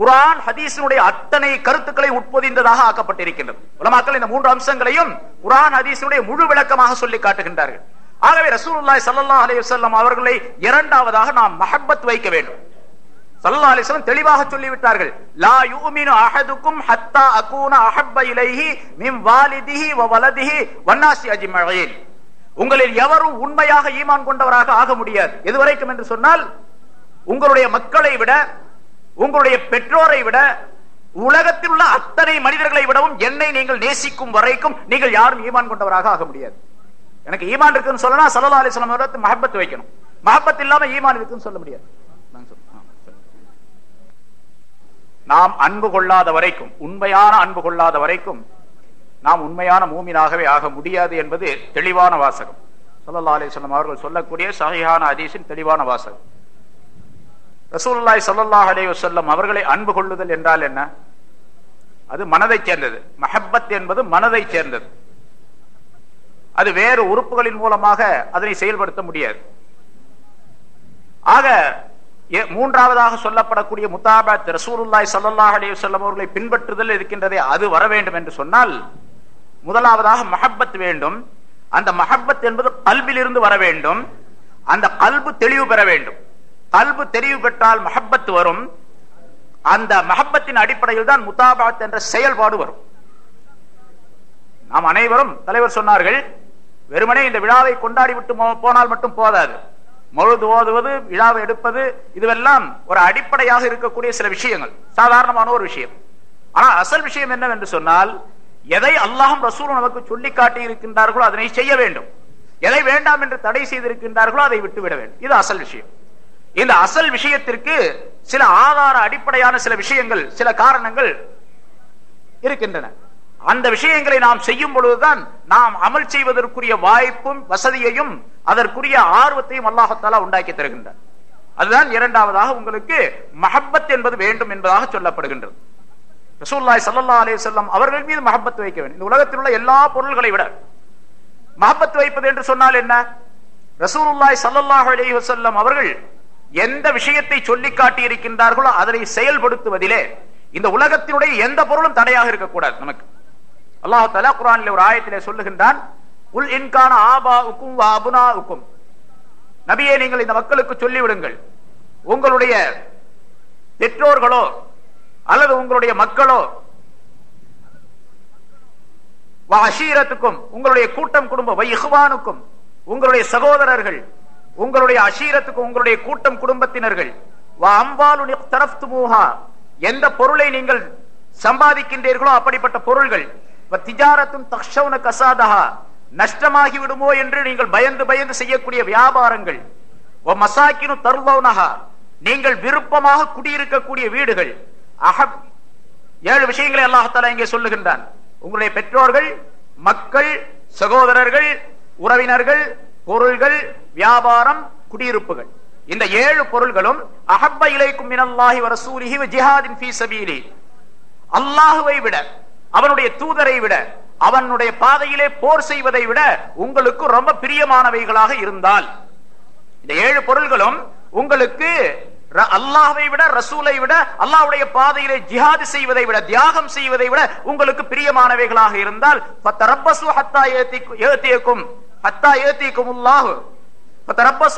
குரான் ஹதீஸினுடைய அத்தனை கருத்துக்களை உட்பொதிந்ததாக ஆக்கப்பட்டிருக்கின்றது. உலமாக்கள் இந்த மூன்று அம்சங்களையும் குரான் ஹதீஸினுடைய முழு விளக்கமாக சொல்லி காட்டுகின்றார்கள். ஆகவே ரசூலுல்லாய் சல்லா அலிவசல்லம் அவர்களை இரண்டாவதாக நாம் மஹப்பத் வைக்க வேண்டும். சல்லா அலிஸ்லம் தெளிவாக சொல்லிவிட்டார்கள். லா யூமினு அஹதுக்கும் ஹத்தா அகூன அஹப்ப இலைஹி மிம் வாலிதிஹி வ வலதிஹி வன்னாசி அஜ்மஈன் உங்களில் எவரும் உண்மையாக ஈமான் கொண்டவராக ஆக முடியாது. எதுவரைக்கும் என்று சொன்னால் உங்களுடைய மக்களை விட உங்களுடைய பெற்றோரை விட உலகத்தில் உள்ள அத்தனை மனிதர்களை விடவும் என்னை நீங்கள் நேசிக்கும் வரைக்கும் நீங்கள் யாரும் ஈமான் கொண்டவராக ஆக முடியாது. எனக்கு ஈமான் இருக்குன்னு சொல்லனா சல்லா அலிஸ்லாம் அவர்களுக்கு மஹப்பத் வைக்கணும். மஹப்பத் இல்லாம ஈமான் இருக்குன்னு சொல்ல முடியாது. நாம் அன்பு கொள்ளாத வரைக்கும் உண்மையான அன்பு கொள்ளாத வரைக்கும் நாம் உண்மையான மூமினாகவே ஆக முடியாது என்பது தெளிவான வாசகம். சொல்லல்லா அலிஸ்லாம் அவர்கள் சொல்லக்கூடிய சகையான அதீசின் தெளிவான வாசகம். ரசூல்லாய் ஸல்லல்லாஹு அலே வசல்லம் அவர்களை அன்பு கொள்ளுதல் என்றால் என்ன? அது மனதை சேர்ந்தது. மஹப்பத் என்பது மனதை சேர்ந்தது. அது வேறு உறுப்புகளின் மூலமாக அதனை செயல்படுத்த முடியாது. ஆக மூன்றாவதாக சொல்லப்படக்கூடிய முத்தாபத் ரசூலுல்லாஹி சல்லாஹ் அலி வல்லம் அவர்களை பின்பற்றுதல் இருக்கின்றதே அது வர வேண்டும் என்று சொன்னால் முதலாவதாக மஹப்பத் வேண்டும். அந்த மஹப்பத் என்பது கல்விலிருந்து வர வேண்டும். அந்த கல்பு தெளிவு பெற வேண்டும். கல்பு தெளிவு பெற்றால் மஹப்பத் வரும். அந்த மஹப்பத்தின் அடிப்படையில் தான் முத்தாபாத் என்ற செயல்பாடு வரும். நாம் அனைவரும் தலைவர் சொன்னார்கள் வெறுமனே இந்த விழாவை கொண்டாடி விட்டு போனால் மட்டும் போதாது. மொழுது ஓதுவது விழாவை எடுப்பது இதுவெல்லாம் ஒரு அடிப்படையாக இருக்கக்கூடிய சில விஷயங்கள். சாதாரணமான ஒரு விஷயம். ஆனா அசல் விஷயம் என்னவென்று சொன்னால் எதை அல்லாஹும் ரசூல் நமக்கு சொல்லி காட்டி இருக்கின்றார்களோ அதனை செய்ய வேண்டும். எதை வேண்டாம் என்று தடை செய்திருக்கின்றார்களோ அதை விட்டுவிட வேண்டும். இது அசல் விஷயம். இந்த அசல் விஷயத்திற்கு சில ஆதார அடிப்படையான சில விஷயங்கள் சில காரணங்கள் இருக்கின்றன. அந்த விஷயங்களை நாம் செய்யும் பொழுதுதான் நாம் அமல் செய்வதற்குரிய வாய்ப்பும் வசதியையும் அதற்குரிய ஆர்வத்தையும் அல்லாஹத்தாலா உண்டாக்கி தருகின்றார். அதுதான் இரண்டாவதாக உங்களுக்கு மஹப்பத் என்பது வேண்டும் என்பதாக சொல்லப்படுகின்றது. ரசூல்லாய் சல்லா அலே செல்லம் அவர்கள் மீது மஹப்பத் வைக்க வேண்டும். இந்த உலகத்தில் உள்ள எல்லா பொருள்களை விட மஹப்பத் வைப்பது என்று சொன்னால் என்ன? ரசூலுல்லாய் ஸல்லல்லாஹு அலே வஸல்லம் அவர்கள் எந்த விஷயத்தை சொல்லி காட்டி இருக்கின்றார்களோ அதனை செயல்படுத்துவதிலே இந்த உலகத்தினுடைய எந்த பொருளும் தடையாக இருக்கக்கூடாது நமக்கு. அல்லாஹ் தலா குரானில் ஒரு ஆயத்திலே சொல்லுகின்றான் உல் இன்கான ஆபாஉக்கும் வ அபுனாஉக்கும் நபியே நீங்கள் இந்த மக்களுக்கு சொல்லிவிடுங்கள் உங்களுடைய பெற்றோர்களோ அல்லது உங்களுடைய மக்களோ? வ அஷீரத்துக்கும் உங்களுடைய கூட்டம் குடும்பம் வைகுவானுக்கும் உங்களுடைய சகோதரர்கள் உங்களுடைய அஷீரத்துக்கும் உங்களுடைய கூட்டம் குடும்பத்தினர்கள் எந்த பொருளை நீங்கள் சம்பாதிக்கின்றீர்களோ அப்படிப்பட்ட பொருள்கள் வ திஜாரத்தும் கசாதஹா நஷ்டமாகி விடுமோ என்று நீங்கள் பயந்து பயந்து செய்யக்கூடிய வியாபாரங்கள் வ மசாக்கினு நீங்கள் விருப்பமாக குடியிருக்கக்கூடிய வீடுகள் அஹப். ஏழு விஷயங்களை அல்லாஹால இங்கே சொல்லுகின்றான். உங்களுடைய பெற்றோர்கள் மக்கள் சகோதரர்கள் உறவினர்கள் பொருள்கள் வியாபாரம் குடியிருப்புகள். இந்த ஏழு பொருள்களும் அஹப்ப இலைக்கும் மினல்லாஹி வரசூலிஹி ஜிஹாதின் ஃபீ சபீலி. அல்லாஹுவை விட அவனுடைய தூதரை விட அவனுடைய பாதையிலே போர் செய்வதை விட உங்களுக்கு ரொம்ப பிரியமானவைகளாக இருந்தால். இந்த ஏழு பொருள்களும் உங்களுக்கு ர- விட ரசூலை விட அல்லாவுடைய பாதையிலே ஜிஹாது செய்வதை விட தியாகம் செய்வதை விட உங்களுக்கு பிரியமானவைகளாக இருந்தால் ஃபத்தரப்பசு ஹத்தா ஏத்தியக்கும் ஹத்தா ஏத்திக்கும் அல்லாஹு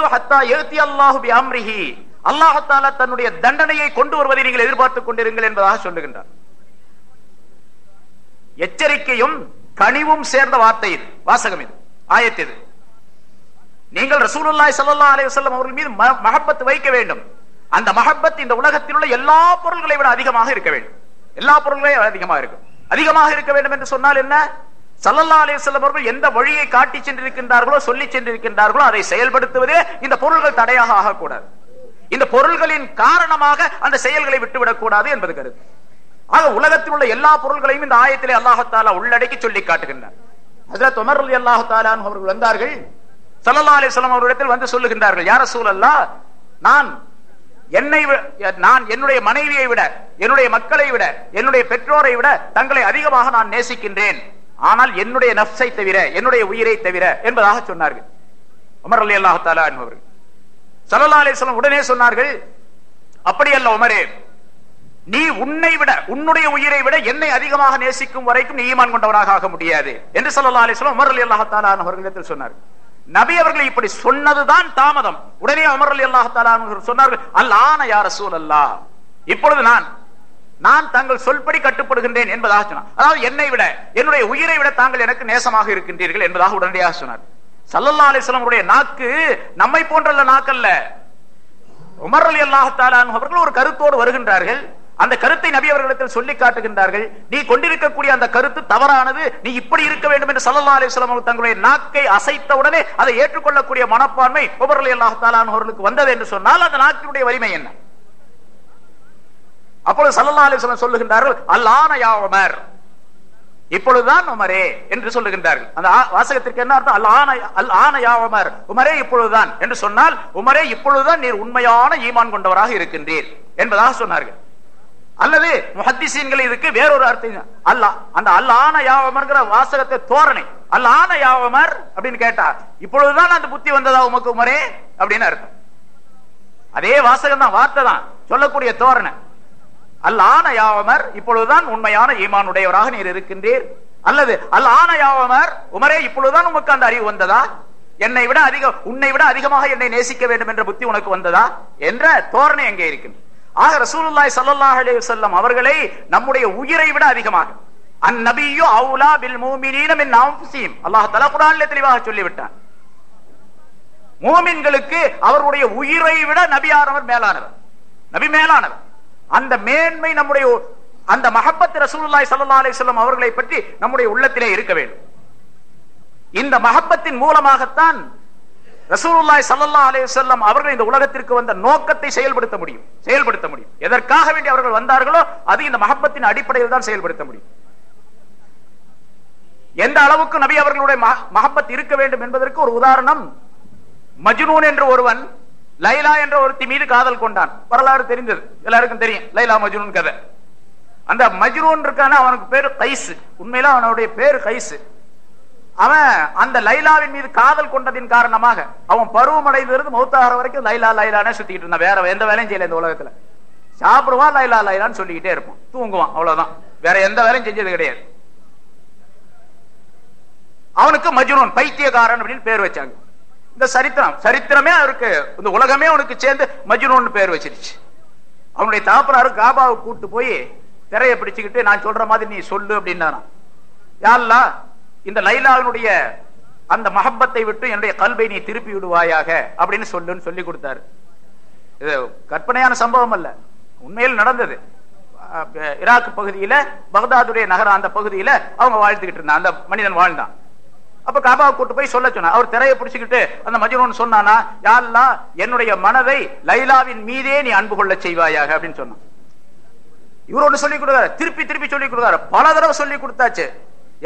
ஹத்தா ஏத்தி அல்லாஹு பி அம்ரிஹி அல்லாஹ் தன்னுடைய தண்டனையை கொண்டு வருவதை நீங்கள் எதிர்பார்த்துக் கொண்டிருங்கள் என்பதாக சொல்லுகின்றார். எச்சரிக்கையும் கனிவும் சேர்ந்த வார்த்தை இது. வாசகம் இது. ஆயத்து இது. நீங்கள் ரசூலுல்லாய் சல்லா அலைஹி அவர்கள் மீது ம- வைக்க வேண்டும். அந்த மஹப்பத் இந்த உலகத்தில் உள்ள எல்லா பொருள்களை விட அதிகமாக இருக்க வேண்டும். எல்லா பொருள்களையும் அதிகமாக இருக்கும். அதிகமாக இருக்க வேண்டும் என்று சொன்னால் என்ன? சல்லல்லா அலே வஸல்லம் அவர்கள் எந்த வழியை காட்டி சென்றிருக்கின்றார்களோ சொல்லி சென்றிருக்கின்றார்களோ அதை செயல்படுத்துவதே இந்த பொருள்கள் தடையாக ஆகக்கூடாது. இந்த பொருள்களின் காரணமாக அந்த செயல்களை விட்டுவிடக் கூடாது என்பது கருத்து. ஆக உலகத்தில் உள்ள எல்லா பொருள்களையும் இந்த ஆயத்திலே அல்லாஹத்தாலா உள்ளடக்கி சொல்லி காட்டுகின்றார். ஹஜரத் உமர் ரலி அல்லாஹு அவர்கள் வந்தார்கள். சல்லல்லா அலிஸ்லாம் அவர்களிடத்தில் வந்து சொல்லுகின்றார்கள் யார சூழல்லா நான் என்னை நான் என்னுடைய மனைவியை விட என்னுடைய மக்களை விட என்னுடைய பெற்றோரை விட தங்களை அதிகமாக நான் நேசிக்கின்றேன். ஆனால் என்னுடைய நப்சை தவிர என்னுடைய உயிரை தவிர என்பதாக சொன்னார்கள். உமர் அலி அல்லாஹு என்பவர்கள் ஸல்லல்லாஹு அலைஹி உடனே சொன்னார்கள் அப்படி அல்ல உமரே நீ உன்னை விட உன்னுடைய உயிரை விட என்னை அதிகமாக நேசிக்கும் வரைக்கும் நீ ஈமான் கொண்டவனாக ஆக முடியாது. என்று ஸல்லல்லாஹு அலிஸ்லாம் உமர் ரலியல்லாஹு அல்லாஹாலா அவர்களிடத்தில் சொன்னார்கள். நபி அவர்கள் இப்படி சொன்னதுதான் தாமதம். உடனே அமர் அலி தஆலா சொன்னார்கள் அல்லான யார யா இப்பொழுது நான் நான் தங்கள் சொல்படி கட்டுப்படுகின்றேன் என்பதாக சொன்னார். அதாவது என்னை விட என்னுடைய உயிரை விட தாங்கள் எனக்கு நேசமாக இருக்கின்றீர்கள் என்பதாக உடனடியாக சொன்னார். சல்லல்லா அலிஸ்லாமுடைய நாக்கு நம்மை போன்றல்ல நாக்கல்ல. உமர் அலி அல்லாஹாலான் அவர்கள் ஒரு கருத்தோடு வருகின்றார்கள் அந்த கருத்தை நபி அவர்களிடத்தில் சொல்லி காட்டுகின்றார்கள். நீ கொண்டிருக்கக்கூடிய அந்த கருத்து தவறானது. நீ இப்படி இருக்க வேண்டும் என்று சல்லா அலிஸ்லாம் தங்களுடைய நாக்கை அசைத்த உடனே அதை ஏற்றுக்கொள்ளக்கூடிய மனப்பான்மை ஒவ்வொரு அல்லாஹாலான் அவர்களுக்கு வந்தது என்று சொன்னால் அந்த நாக்கினுடைய வலிமை என்ன? அப்பொழுது சல்லா அலிஸ்லாம் சொல்லுகின்றார்கள் அல்லான யாவமர் இப்பொழுதுதான் உமரே என்று சொல்லுகின்றார்கள். அந்த வாசகத்திற்கு என்ன அர்த்தம்? அல் ஆன அல் ஆன யாவமர் உமரே இப்பொழுதுதான். என்று சொன்னால் உமரே இப்பொழுதுதான் நீர் உண்மையான ஈமான் கொண்டவராக இருக்கின்றீர். என்பதாக சொன்னார்கள். அல்லது முஹத்திசீன்கள் இதுக்கு வேறொரு அர்த்தம் அல்லா அந்த அல்லான யாவமர்ங்கிற வாசகத்தை தோரணை. அல்லான யாவமர் அப்படின்னு கேட்டா இப்பொழுதுதான் அந்த புத்தி வந்ததா உமக்கு உமரே? அப்படின்னு அர்த்தம். அதே வாசகம் தான் வார்த்தை தான் சொல்லக்கூடிய தோரணை. அல்லான யாவமர் இப்பொழுதுதான் உண்மையான ஈமானுடையவராக நீர் இருக்கின்றீர். அல்லது அல்லான யாவமர் உமரே இப்பொழுதுதான் உமக்கு அந்த அறிவு வந்ததா? என்னை விட அதிக உன்னை விட அதிகமாக என்னை நேசிக்க வேண்டும் என்ற புத்தி உனக்கு வந்ததா? என்ற தோரணை எங்கே இருக்கின்ற ஆக ரசூலுல்லாய் சல்லாஹ் அலைஹி அவர்களை நம்முடைய உயிரை விட அதிகமாக. அந்நபியோ அவுலா பில் மூமினீன மின் அன்ஃபுசிஹிம் அல்லாஹ் தலா குர்ஆனிலே தெளிவாக சொல்லிவிட்டான். மூமின்களுக்கு அவருடைய உயிரை விட நபியானவர் மேலானவர். நபி மேலானவர். அந்த மேன்மை நம்முடைய அந்த மஹப்பத் ரசூலுல்லாய் சல்லா அலிஸ்லாம் அவர்களை பற்றி நம்முடைய உள்ளத்திலே இருக்க வேண்டும். இந்த மஹப்பத்தின் மூலமாகத்தான் ரசூலுல்லாய் சல்லா செல்லம் அவர்கள் இந்த உலகத்திற்கு வந்த நோக்கத்தை செயல்படுத்த முடியும். செயல்படுத்த முடியும். எதற்காக வேண்டி அவர்கள் வந்தார்களோ அது இந்த மகப்பத்தின் அடிப்படையில் தான் செயல்படுத்த முடியும். எந்த அளவுக்கு நபி அவர்களுடைய மகப்பத் இருக்க வேண்டும் என்பதற்கு ஒரு உதாரணம். மஜ்னூன் என்ற ஒருவன் லைலா என்ற ஒருத்தி மீது காதல் கொண்டான். வரலாறு தெரிந்தது. எல்லாருக்கும் தெரியும். லைலா மஜ்னூன் கதை. அந்த மஜ்னூன் இருக்கான? அவனுக்கு பேரு கைசு உண்மையில அவனுடைய பேரு கைசு அவன் அந்த லைலாவின் மீது காதல் கொண்டதின் காரணமாக அவன் பருவமடைந்திருந்து மௌத்தாகிற வரைக்கும் லைலா லைலானே சுத்திக்கிட்டு இருந்தான். வேற எந்த வேலையும் செய்யல இந்த உலகத்துல. சாப்பிடுவான் லைலா லைலான்னு சொல்லிக்கிட்டே இருப்பான். தூங்குவான் அவ்வளவுதான். வேற எந்த வேலையும் செஞ்சது கிடையாது. அவனுக்கு மஜ்னூன் பைத்தியக்காரன் அப்படின்னு பேர் வச்சாங்க. இந்த சரித்திரம் சரித்திரமே அவருக்கு இந்த உலகமே அவனுக்கு சேர்ந்து மஜ்னூன் பேர் வச்சிருச்சு. அவனுடைய தாப்பனாரு காபாவை கூட்டு போய் திரையை பிடிச்சுக்கிட்டு நான் சொல்ற மாதிரி நீ சொல்லு அப்படின்னா யாருலாம் இந்த லைலாவினுடைய அந்த மஹப்பத்தை விட்டு என்னுடைய கல்வை நீ திருப்பி விடுவாயாக அப்படின்னு சொல்லுன்னு சொல்லி கொடுத்தாரு. இது கற்பனையான சம்பவம் அல்ல. உண்மையில் நடந்தது. ஈராக் பகுதியில பகதாதுடைய நகரம் அந்த பகுதியில அவங்க வாழ்த்துக்கிட்டு இருந்தான் அந்த மனிதன் வாழ்ந்தான். அப்ப காபாவை கூட்டு போய் சொல்ல சொன்னா அவர் திரையை பிடிச்சுக்கிட்டு அந்த மஜ்னூன் சொன்னானா யாருலா என்னுடைய மனதை லைலாவின் மீதே நீ அன்பு கொள்ள செய்வாயாக அப்படின்னு சொன்னான். இவர் ஒண்ணு சொல்லி கொடுத்தாரு. திருப்பி திருப்பி சொல்லி கொடுத்தாரு. பல தடவை சொல்லி கொடுத்தாச்சு.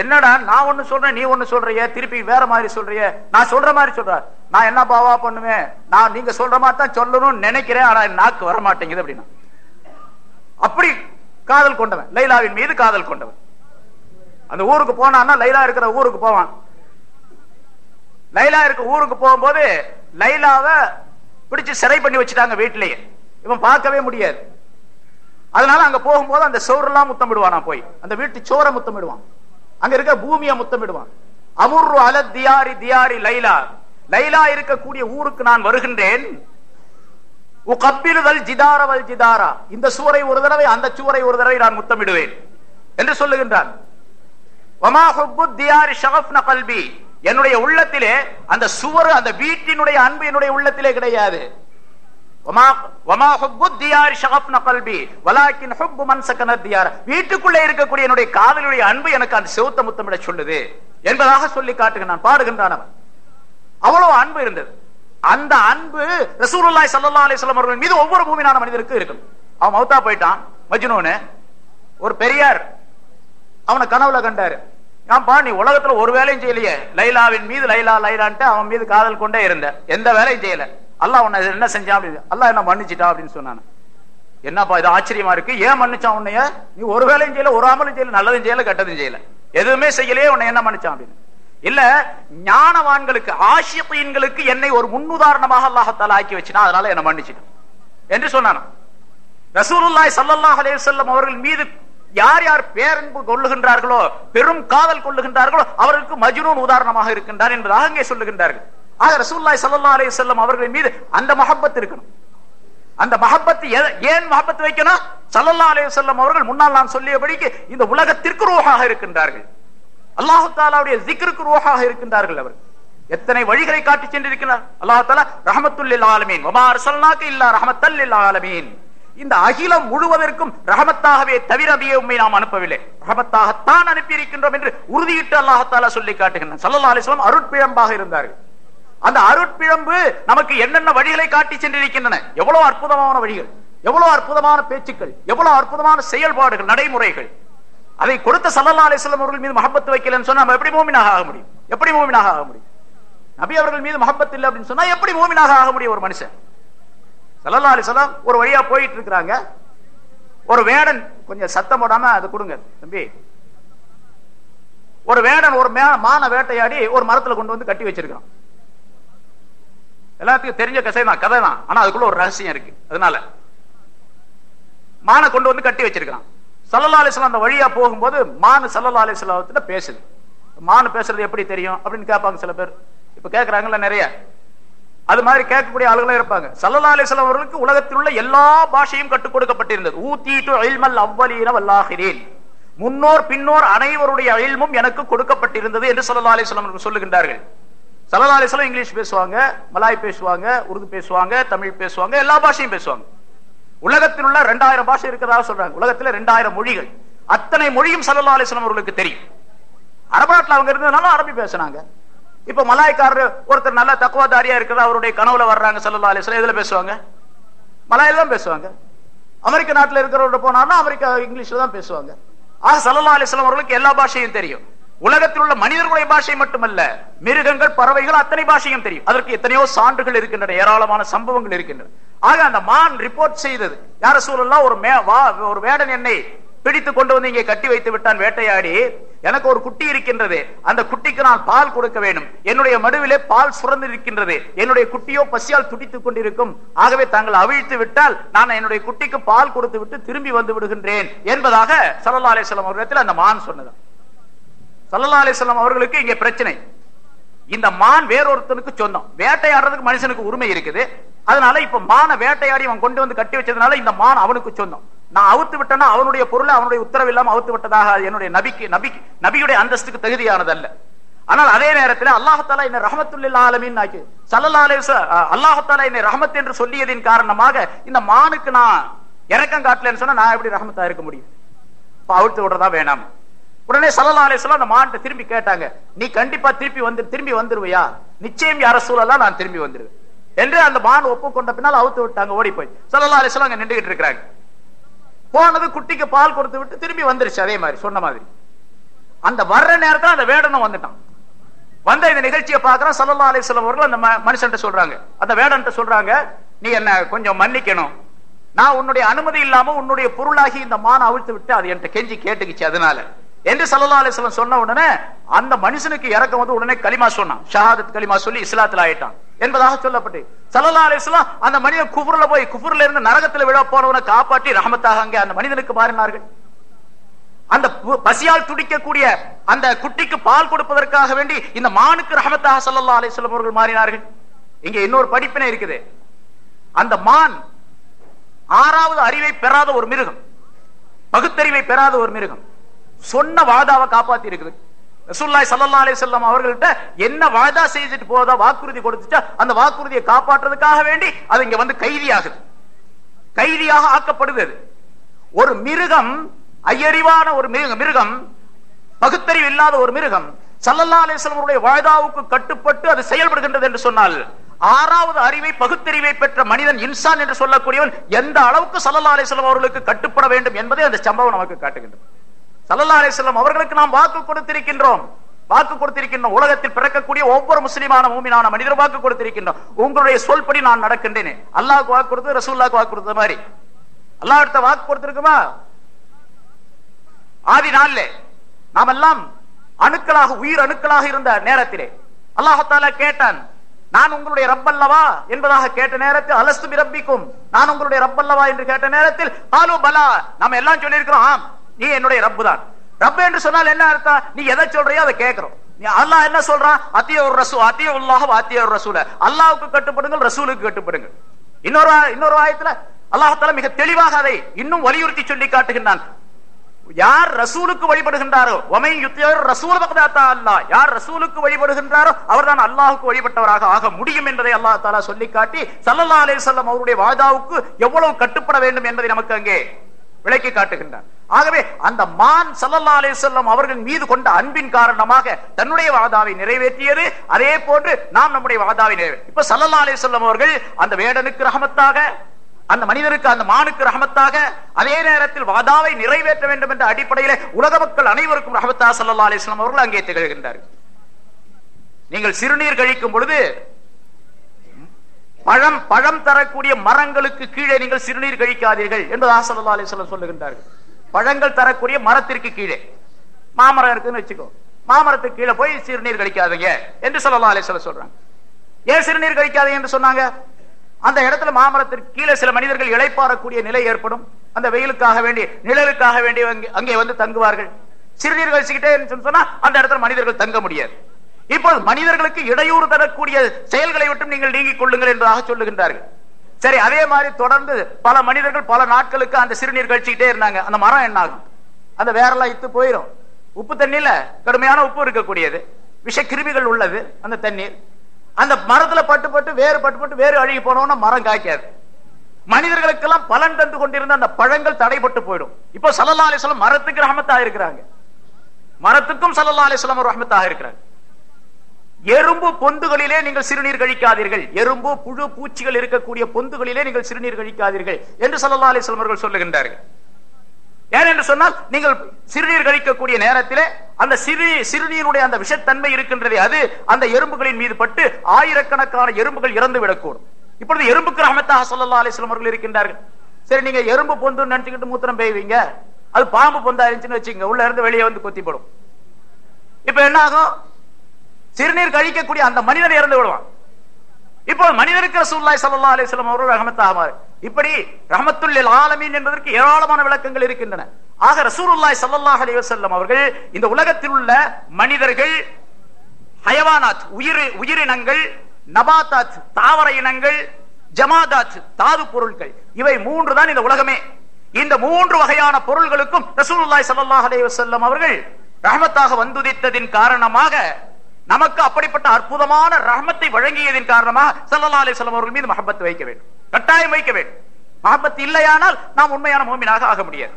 என்னடா நான் ஒண்ணு சொல்றேன் நீ ஒண்ணு சொல்றிய திருப்பி வேற மாதிரி சொல்றிய. நான் சொல்ற மாதிரி சொல்ற நான் என்ன பாவா பண்ணுவேன்? நான் நீங்க சொல்ற மாதிரி தான் சொல்லணும்னு நினைக்கிறேன் ஆனா நாக்கு வர மாட்டேங்குது அப்படின்னா. அப்படி காதல் கொண்டவன் லைலாவின் மீது காதல் கொண்டவன். அந்த ஊருக்கு போனான்னா லைலா இருக்கிற ஊருக்கு போவான். லைலா இருக்க ஊருக்கு போகும்போது லைலாவை பிடிச்சு சிறை பண்ணி வச்சுட்டாங்க வீட்டிலேயே. இவன் பார்க்கவே முடியாது. அதனால அங்க போகும்போது அந்த சோறு எல்லாம் முத்தமிடுவானா போய். அந்த வீட்டு சோரை முத்தமிடுவான். அங்க இருக்க பூமியை முத்தமிடுவான். அமுர்ரு அல தியாரி தியாரி லைலா. லைலா இருக்கக்கூடிய ஊருக்கு நான் வருகின்றேன். கப்பிலுதல் ஜிதாரவல் ஜிதாரா. இந்த சூரை ஒரு தடவை அந்த சூரை ஒரு தடவை நான் முத்தமிடுவேன். என்று சொல்லுகின்றான். என்னுடைய உள்ளத்திலே அந்த சுவர் அந்த வீட்டினுடைய அன்பு என்னுடைய உள்ளத்திலே கிடையாது. வீட்டுக்குள்ளே இருக்கக்கூடிய என்னுடைய காதலுடைய அன்பு எனக்கு அந்த செவுத்த முத்தமிட சொல்லுது என்பதாக சொல்லி காட்டுகிறான். பாடுகின்றான் அவன். அவ்வளவு அன்பு இருந்தது. அந்த அன்பு ரசூலுல்லாய் சல்லா அலிஸ்லாம் அவர்கள் மீது ஒவ்வொரு பூமியான மனிதருக்கு இருக்கும். அவன் மௌத்தா போயிட்டான். மஜ்னூனு ஒரு பெரியார் அவனை கனவுல கண்டாரு. ஏன்பா நீ உலகத்துல ஒரு வேலையும் செய்யலையே. லைலாவின் மீது லைலா லைலான்ட்டு அவன் மீது காதல் கொண்டே இருந்த. எந்த வேலையும் செய்யல. அல்லா உன்னை என்ன செஞ்சான் அப்படின்னு அல்லா என்ன மன்னிச்சிட்டா அப்படின்னு சொன்னான். என்னப்பா இது ஆச்சரியமா இருக்கு? ஏன் மன்னிச்சான் உன்னைய? நீ ஒரு வேலையும் செய்யல ஒரு அமலும் செய்யல நல்லதும் செய்யல கெட்டதும் செய்யல. எதுவுமே செய்யலையே உன்னை என்ன மன்னிச்சான் அப்படின்னு. இல்ல ஞானவான்களுக்கு ஆசியப்பீன்களுக்கு என்னை ஒரு முன்னுதாரணமாக அல்லாஹத்தால் ஆக்கி வச்சுனா அதனால என்ன மன்னிச்சிட்டான். என்று சொன்னான். ரசூலுல்லாய் சல்லாஹ் அலைஹி அவர்கள் மீது யார் யார் பேரன்பு கொள்ளுகின்றார்களோ பெரும் காதல் கொள்ளுகின்றார்களோ அவர்களுக்கு மஜ்னூன் உதாரணமாக இருக்கின்றார் என்பதாக அங்கே சொல்லுகின்றார்கள். ஆக ரசூல்லாய் சல்லா அலி செல்லம் அவர்கள் மீது அந்த மஹப்பத் இருக்கணும். அந்த மஹப்பத்து ஏன் மஹப்பத் வைக்கணும்? சல்லல்லா அலி செல்லம் அவர்கள் முன்னால் நான் சொல்லியபடிக்கு இந்த உலகத்திற்கு ரூஹாக இருக்கின்றார்கள். அல்லாஹு தாலாவுடைய ஜிக்ருக்கு ரூஹாக இருக்கின்றார்கள் அவர் எத்தனை வழிகளை காட்டி சென்றிருக்கிறார்? அல்லாஹ் தாலா ரஹமத்துல்லில் ஆலமீன். ஒமா அரசல்னாக்கு இல்லா ரஹமத்தல்லில் ஆலமீன். இந்த அகிலம் முழுவதற்கும் ரஹமத்தாகவே தவிர நபியை உண்மை நாம் அனுப்பவில்லை. ரஹமத்தாகத்தான் அனுப்பி இருக்கின்றோம் என்று உறுதியிட்டு அல்லாஹத்தாலா சொல்லி காட்டுகின்றன. சல்லல்லா அலிஸ்லாம் அருட்பிழம்பாக இருந்தார்கள். அந்த அருட்பிழம்பு நமக்கு என்னென்ன வழிகளை காட்டி சென்றிருக்கின்றன? எவ்வளவு அற்புதமான வழிகள் எவ்வளவு அற்புதமான பேச்சுக்கள் எவ்வளவு அற்புதமான செயல்பாடுகள் நடைமுறைகள். அதை கொடுத்த சல்லா அலிஸ்லாம் அவர்கள் மீது மகப்பத்து வைக்கலன்னு சொன்னா நம்ம எப்படி மோமினாக ஆக முடியும்? எப்படி மூமினாக ஆக முடியும்? நபி அவர்கள் மீது மகப்பத் இல்லை அப்படின்னு சொன்னா எப்படி மோமினாக ஆக முடியும் ஒரு மனுஷன்? சல்லா அலிஸ்லாம் ஒரு வழியா போயிட்டு இருக்கிறாங்க. ஒரு வேடன் கொஞ்சம் சத்தம் போடாம அதை கொடுங்க தம்பி. ஒரு வேடன் ஒரு மே- மான வேட்டையாடி ஒரு மரத்துல கொண்டு வந்து கட்டி வச்சிருக்கான் எல்லாத்துக்கும் தெரிஞ்ச கசை தான் கதை தான் ஆனா அதுக்குள்ள ஒரு ரகசியம் இருக்கு. அதனால மானை கொண்டு வந்து கட்டி வச்சிருக்கான் சல்லல்லா அலிஸ்லாம் அந்த வழியா போகும்போது மானு சல்லல்லா அலிஸ்லாத்துல பேசுது. மானு பேசுறது எப்படி தெரியும் அப்படின்னு கேட்பாங்க சில பேர். இப்ப கேட்கறாங்கல்ல நிறைய. அது மாதிரி கேட்கக்கூடிய ஆளுகளும் இருப்பாங்க. சல்லல்லா அலிஸ்லாம் அவர்களுக்கு உலகத்தில் உள்ள எல்லா பாஷையும் கற்றுக் கொடுக்கப்பட்டிருந்தது. ஊத்தீட்டு அயில்மல் அவ்வலீன வல்லாகிறேன் முன்னோர் பின்னோர் அனைவருடைய அயில்மும் எனக்கு கொடுக்கப்பட்டிருந்தது என்று சல்லல்லா அலிஸ்லாம் சொல்லுகின்றார்கள். சல்லல்லா இங்கிலீஷ் பேசுவாங்க மலாய் பேசுவாங்க உருது பேசுவாங்க தமிழ் பேசுவாங்க எல்லா பாஷையும் பேசுவாங்க. உலகத்தில் உள்ள ரெண்டாயிரம் பாஷை இருக்கிறதாக சொல்றாங்க. உலகத்துல ரெண்டாயிரம் மொழிகள். அத்தனை மொழியும் சல்லல்லா அலிஸ்லாம் அவர்களுக்கு தெரியும். அரபு அவங்க இருந்ததுனால அரபி பேசுனாங்க. இப்ப மலாய்க்காரர் ஒருத்தர் நல்ல தக்குவாதாரியா இருக்கிறதா அவருடைய கனவுல வர்றாங்க சல்லல்லா அலிஸ்லாம் எதுல பேசுவாங்க? மலாயில தான் பேசுவாங்க. அமெரிக்க நாட்டில் இருக்கிறவங்க போனாலும் அமெரிக்கா இங்கிலீஷ்ல தான் பேசுவாங்க. ஆக சல்லல்லா அலிஸ்லாம் அவர்களுக்கு எல்லா பாஷையும் தெரியும். உலகத்தில் உள்ள மனிதர்களுடைய பாஷை மட்டுமல்ல மிருகங்கள் பறவைகள் அத்தனை பாஷையும் தெரியும். அதற்கு எத்தனையோ சான்றுகள் இருக்கின்றன ஏராளமான சம்பவங்கள் இருக்கின்றன. ஆக அந்த மான் ரிப்போர்ட் செய்தது. யார சூழல்லாம் ஒரு மே- வா- ஒரு வேடன் என்னை பிடித்து கொண்டு வந்து இங்கே கட்டி வைத்து விட்டான் வேட்டையாடி. எனக்கு ஒரு குட்டி இருக்கின்றது. அந்த குட்டிக்கு நான் பால் கொடுக்க வேண்டும். என்னுடைய மடுவிலே பால் சுரந்து இருக்கின்றது என்னுடைய குட்டியோ பசியால் துடித்துக் கொண்டிருக்கும். ஆகவே தாங்கள் அவிழ்த்து விட்டால் நான் என்னுடைய குட்டிக்கு பால் கொடுத்து விட்டு திரும்பி வந்து விடுகின்றேன். என்பதாக சல்லல்லா அலிஸ்லாம் அவர்களிடத்தில் அந்த மான் சொன்னது. சல்லா அலிஸ்லாம் அவர்களுக்கு இங்க பிரச்சனை. இந்த மான் வேறொருத்தனுக்கு சொந்தம். வேட்டையாடுறதுக்கு மனுஷனுக்கு உரிமை இருக்குது. அதனால இப்ப மான வேட்டையாடி அவன் கொண்டு வந்து கட்டி வச்சதுனால இந்த மான் அவனுக்கு சொந்தம். நான் அவுத்து விட்டேன்னா அவனுடைய பொருளை அவனுடைய உத்தரவு இல்லாம அவுத்து விட்டதாக என்னுடைய நபிக்கு நபிக்கு நபியுடைய அந்தஸ்துக்கு தகுதியானது அல்ல ஆனால் அதே நேரத்தில் அல்லாஹாலா என்னை ரஹமத்துல்லா ஆலமின் ஆக்கி சல்லல்லா அலைஹி அல்லாஹாலா என்னை ரஹமத் என்று சொல்லியதின் காரணமாக இந்த மானுக்கு நான் இறக்கம் காட்டலன்னு சொன்னா நான் எப்படி ரஹமத்தா இருக்க முடியும்? இப்ப விடுறதா வேணாம்? உடனே சல்லல்லா அலிஸ்லாம் அந்த மான்ட்ட திரும்பி கேட்டாங்க நீ கண்டிப்பா திருப்பி வந்து திரும்பி வந்துருவியா? நிச்சயம் யார சூழலாம் நான் திரும்பி வந்துருவேன். என்று அந்த மான் ஒப்புக்கொண்ட பின்னால் அவுத்து விட்டாங்க ஓடி போய். சல்லல்லா அலிஸ்லாம் அங்க நின்றுகிட்டு இருக்கிறாங்க. போனது குட்டிக்கு பால் கொடுத்து விட்டு திரும்பி வந்துருச்சு அதே மாதிரி சொன்ன மாதிரி. அந்த வர்ற நேரத்தில் அந்த வேடனும் வந்துட்டான். வந்த இந்த நிகழ்ச்சியை பார்க்கறான் சல்லா அலிஸ்லாம் அவர்கள் அந்த மனுஷன் சொல்றாங்க. அந்த வேடன்ட்ட சொல்றாங்க நீ என்ன கொஞ்சம் மன்னிக்கணும். நான் உன்னுடைய அனுமதி இல்லாம உன்னுடைய பொருளாகி இந்த மானை அவிழ்த்து விட்டு அது என்கிட்ட கெஞ்சி கேட்டுக்குச்சு அதனால. என்று சல்லா அலிஸ்லாம் சொன்ன உடனே அந்த மனுஷனுக்கு இறக்கம் வந்து உடனே களிமா சொன்னான். ஷஹாதத் களிமா சொல்லி இஸ்லாத்துல ஆயிட்டான் என்பதாக சொல்லப்பட்டு சல்லா அலிஸ்லாம் அந்த மனிதன் குபுர்ல போய் குபுர்ல இருந்து நரகத்துல விழ போனவனை காப்பாற்றி ரஹமத்தாக அங்கே அந்த மனிதனுக்கு மாறினார்கள். அந்த பு- பசியால் துடிக்கக்கூடிய அந்த குட்டிக்கு பால் கொடுப்பதற்காக வேண்டி இந்த மானுக்கு ரஹமத்தாக சல்லா அலிஸ்லம் அவர்கள் மாறினார்கள். இங்க இன்னொரு படிப்பினை இருக்குது. அந்த மான் ஆறாவது அறிவை பெறாத ஒரு மிருகம் பகுத்தறிவை பெறாத ஒரு மிருகம். சொன்ன வாதாவை காப்பாத்தி இருக்குது. ரசூல்லாய் சல்லா அலி செல்லம் அவர்கள்ட்ட என்ன வாதா செய்துட்டு போதா வாக்குறுதி கொடுத்துச்சா அந்த வாக்குறுதியை காப்பாற்றுறதுக்காக வேண்டி அது இங்க வந்து கைதியாகுது. கைதியாக ஆக்கப்படுது ஒரு மிருகம் ஐயறிவான ஒரு மிருகம் மிருகம் பகுத்தறிவு இல்லாத ஒரு மிருகம் சல்லல்லா அலிஸ்லாம் வாய்தாவுக்கு கட்டுப்பட்டு அது செயல்படுகின்றது என்று சொன்னால் ஆறாவது அறிவை பகுத்தறிவை பெற்ற மனிதன் இன்சான் என்று சொல்லக்கூடியவன் எந்த அளவுக்கு சல்லல்லா அலிஸ்லாம் அவர்களுக்கு கட்டுப்பட வேண்டும் என்பதை அந்த சம்பவம் நமக்கு காட்டுகின்றது. சல்லல்லா அலிஸ்லாம் அவர்களுக்கு நாம் வாக்கு கொடுத்திருக்கின்றோம். வாக்கு கொடுத்திருக்கின்றோம் உலகத்தில் பிறக்கக்கூடிய ஒவ்வொரு முஸ்லிமான மூமினான மனிதர் வாக்கு கொடுத்திருக்கின்றோம் உங்களுடைய சொல்படி நான் நடக்கின்றேன். அல்லாவுக்கு வாக்கு கொடுத்து ரசூல்லாக்கு வாக்கு கொடுத்த மாதிரி. அல்லாஹ் அடுத்த வாக்கு கொடுத்திருக்குமா? ஆதி நாள்ல நாம் எல்லாம் அணுக்களாக உயிர் அணுக்களாக இருந்த நேரத்திலே அல்லாஹால கேட்டான் நான் உங்களுடைய ரப்பல்லவா என்பதாக கேட்ட நேரத்தில் அலஸ்து பிரப்பிக்கும் நான் உங்களுடைய ரப்பல்லவா என்று கேட்ட நேரத்தில் பாலு பலா. நம்ம எல்லாம் சொல்லியிருக்கிறோம் ஆம், நீ என்னுடைய ரப்பு தான் ரப்பு என்று சொன்னால் என்ன அர்த்தம்? நீ எதை சொல்றியோ அதை கேட்கிறோம். அல்லாஹ் என்ன சொல்றான்? அத்திய ஒரு ரசூ அத்திய உல்லாஹ் அத்திய ஒரு ரசூல கட்டுப்படுங்கள் ரசூலுக்கு கட்டுப்படுங்கள். இன்னொரு இன்னொரு ஆயத்துல அல்லாஹால மிக தெளிவாக அதை இன்னும் வலியுறுத்தி சொல்லி காட்டுகின்றான். யார் ரசூலுக்கு வழிபடுகின்றாரோ ஒமை யுத்தியர் ரசூல் பக்தாத்தா அல்லாஹ். யார் ரசூலுக்கு வழிபடுகின்றாரோ அவர்தான் அல்லாஹுக்கு வழிபட்டவராக ஆக முடியும் என்பதை அல்லாஹ் தாலா சொல்லி காட்டி சல்லல்லா அலே சொல்லம் அவருடைய வாதாவுக்கு எவ்வளவு கட்டுப்பட வேண்டும் என்பதை நமக்கு அங்கே விளக்கி காட்டுகின்றான். ஆகவே அந்த மான் சல்லல்லா அலிசல்லம் அவர்கள் மீது கொண்ட அன்பின் காரணமாக தன்னுடைய வாதாவை நிறைவேற்றியது. அதே போன்று நாம் நம்முடைய வாதாவை நிறைவேற்ற இப்ப சல்லல்லா அலிசல்லம் அவர்கள் அந்த வேடனுக்கு ரகமத்தாக அந்த மனிதனுக்கு அந்த மானுக்கு ரஹமத்தாக அதே நேரத்தில் வாதாவை நிறைவேற்ற வேண்டும் என்ற அடிப்படையில் உலக மக்கள் அனைவருக்கும் ரஹமத்தா சல்லா அலிஸ்லாம் அவர்கள் அங்கே திகழ்கின்றார்கள். நீங்கள் சிறுநீர் கழிக்கும் பொழுது பழம் பழம் தரக்கூடிய மரங்களுக்கு கீழே நீங்கள் சிறுநீர் கழிக்காதீர்கள் என்று ஆசல்லா அலிஸ்லாம் சொல்லுகின்றார்கள். பழங்கள் தரக்கூடிய மரத்திற்கு கீழே. மாமரம் இருக்குன்னு வச்சுக்கோ. மாமரத்துக்கு கீழே போய் சிறுநீர் கழிக்காதீங்க என்று சொல்லலாம் அலிஸ்லாம் சொல்றாங்க. ஏன் சிறுநீர் கழிக்காதீங்க என்று சொன்னாங்க? அந்த இடத்துல மாமரத்திற்கு கீழே சில மனிதர்கள் இழைப்பாறக்கூடிய நிலை ஏற்படும். அந்த வெயிலுக்காக வேண்டிய நிழலுக்காக வேண்டிய அங்கே- அங்கே வந்து தங்குவார்கள். சிறுநீர் கழிச்சுக்கிட்டே சொன்னா அந்த இடத்துல மனிதர்கள் தங்க முடியாது. இப்போது மனிதர்களுக்கு இடையூறு தரக்கூடிய செயல்களை விட்டும் நீங்கள் நீங்கிக் கொள்ளுங்கள் என்பதாக சொல்லுகின்றார்கள். சரி அதே மாதிரி தொடர்ந்து பல மனிதர்கள் பல நாட்களுக்கு அந்த சிறுநீர் கழிச்சுக்கிட்டே இருந்தாங்க. அந்த மரம் என்ன ஆகும் அந்த வேரெல்லாம் இத்து போயிடும் உப்பு தண்ணியில கடுமையான உப்பு இருக்கக்கூடியது. விஷ கிருமிகள் உள்ளது அந்த தண்ணீர். அந்த மரத்துல பட்டு பட்டு வேறு பட்டு பட்டு வேறு அழுகி போனோம்னா மரம் காய்க்காது. மனிதர்களுக்கெல்லாம் பலன் தந்து கொண்டிருந்த அந்த பழங்கள் தடைப்பட்டு போயிடும். இப்போ சல்லல்லா அலிஸ்லாம் மரத்துக்கு ரஹமத்தாக இருக்கிறாங்க. மரத்துக்கும் சல்லல்லா அலிஸ்லாம் ரஹமத்தாக இருக்கிறாங்க. எறும்பு பொந்துகளிலே நீங்கள் சிறுநீர் கழிக்காதீர்கள். எறும்பு புழு பூச்சிகள் இருக்கக்கூடிய பொந்துகளிலே நீங்கள் சிறுநீர் கழிக்காதீர்கள் என்று சல்லல்லா அலிஸ்லாம் அவர்கள் சொல்லுகின்றார்கள். ஏன் என்று சொன்னால் நீங்கள் சிறுநீர் கழிக்கக்கூடிய நேரத்திலே அந்த சிறு சிறுநீருடைய அந்த விஷத்தன்மை இருக்கின்றதே அது அந்த எறும்புகளின் மீது பட்டு ஆயிரக்கணக்கான எறும்புகள் இறந்து விடக்கூடும். இப்பொழுது எறும்புக்கு ரஹமத்தாக சல்லல்லா அலிஸ்லாம் அவர்கள் இருக்கின்றார்கள். சரி நீங்க எறும்பு பொந்து நினைச்சுக்கிட்டு மூத்திரம் பெய்வீங்க. அது பாம்பு பொந்தா இருந்துச்சுன்னு வச்சுங்க உள்ள இருந்து வெளியே வந்து கொத்தி போடும் இப்ப என்ன ஆகும்? சிறுநீர் கழிக்கக்கூடிய அந்த மனிதர் இறந்து விடுவான். இப்போ மனிதருக்கு ரசூல்லாய் சல்லா அலிஸ்லாம் அவர்கள் ரஹமத்தாக இப்படி ரஹமத்துல் ஆலமீன் என்பதற்கு ஏராளமான விளக்கங்கள் இருக்கின்றன. ஆக ரசூலுல்லாஹி சல்லாஹ் அலி வசல்லம் அவர்கள் இந்த உலகத்தில் உள்ள மனிதர்கள் ஹயவானாத் உயிர் உயிரினங்கள் நபாத்தாத் தாவர இனங்கள் ஜமாதாத் தாது பொருட்கள் இவை மூன்று தான் இந்த உலகமே. இந்த மூன்று வகையான பொருள்களுக்கும் ரசூலுல்லாய் சல்லாஹ் அலி வசல்லம் அவர்கள் ரஹமத்தாக வந்துதித்ததின் காரணமாக நமக்கு அப்படிப்பட்ட அற்புதமான ரஹமத்தை வழங்கியதின் காரணமாக சல்லா அலைஹி அவர்கள் மீது மஹப்பத் வைக்க வேண்டும். கட்டாயம் வைக்க வேண்டும். மஹப்பத் இல்லையானால் நாம் உண்மையான மூமினாக ஆக முடியாது.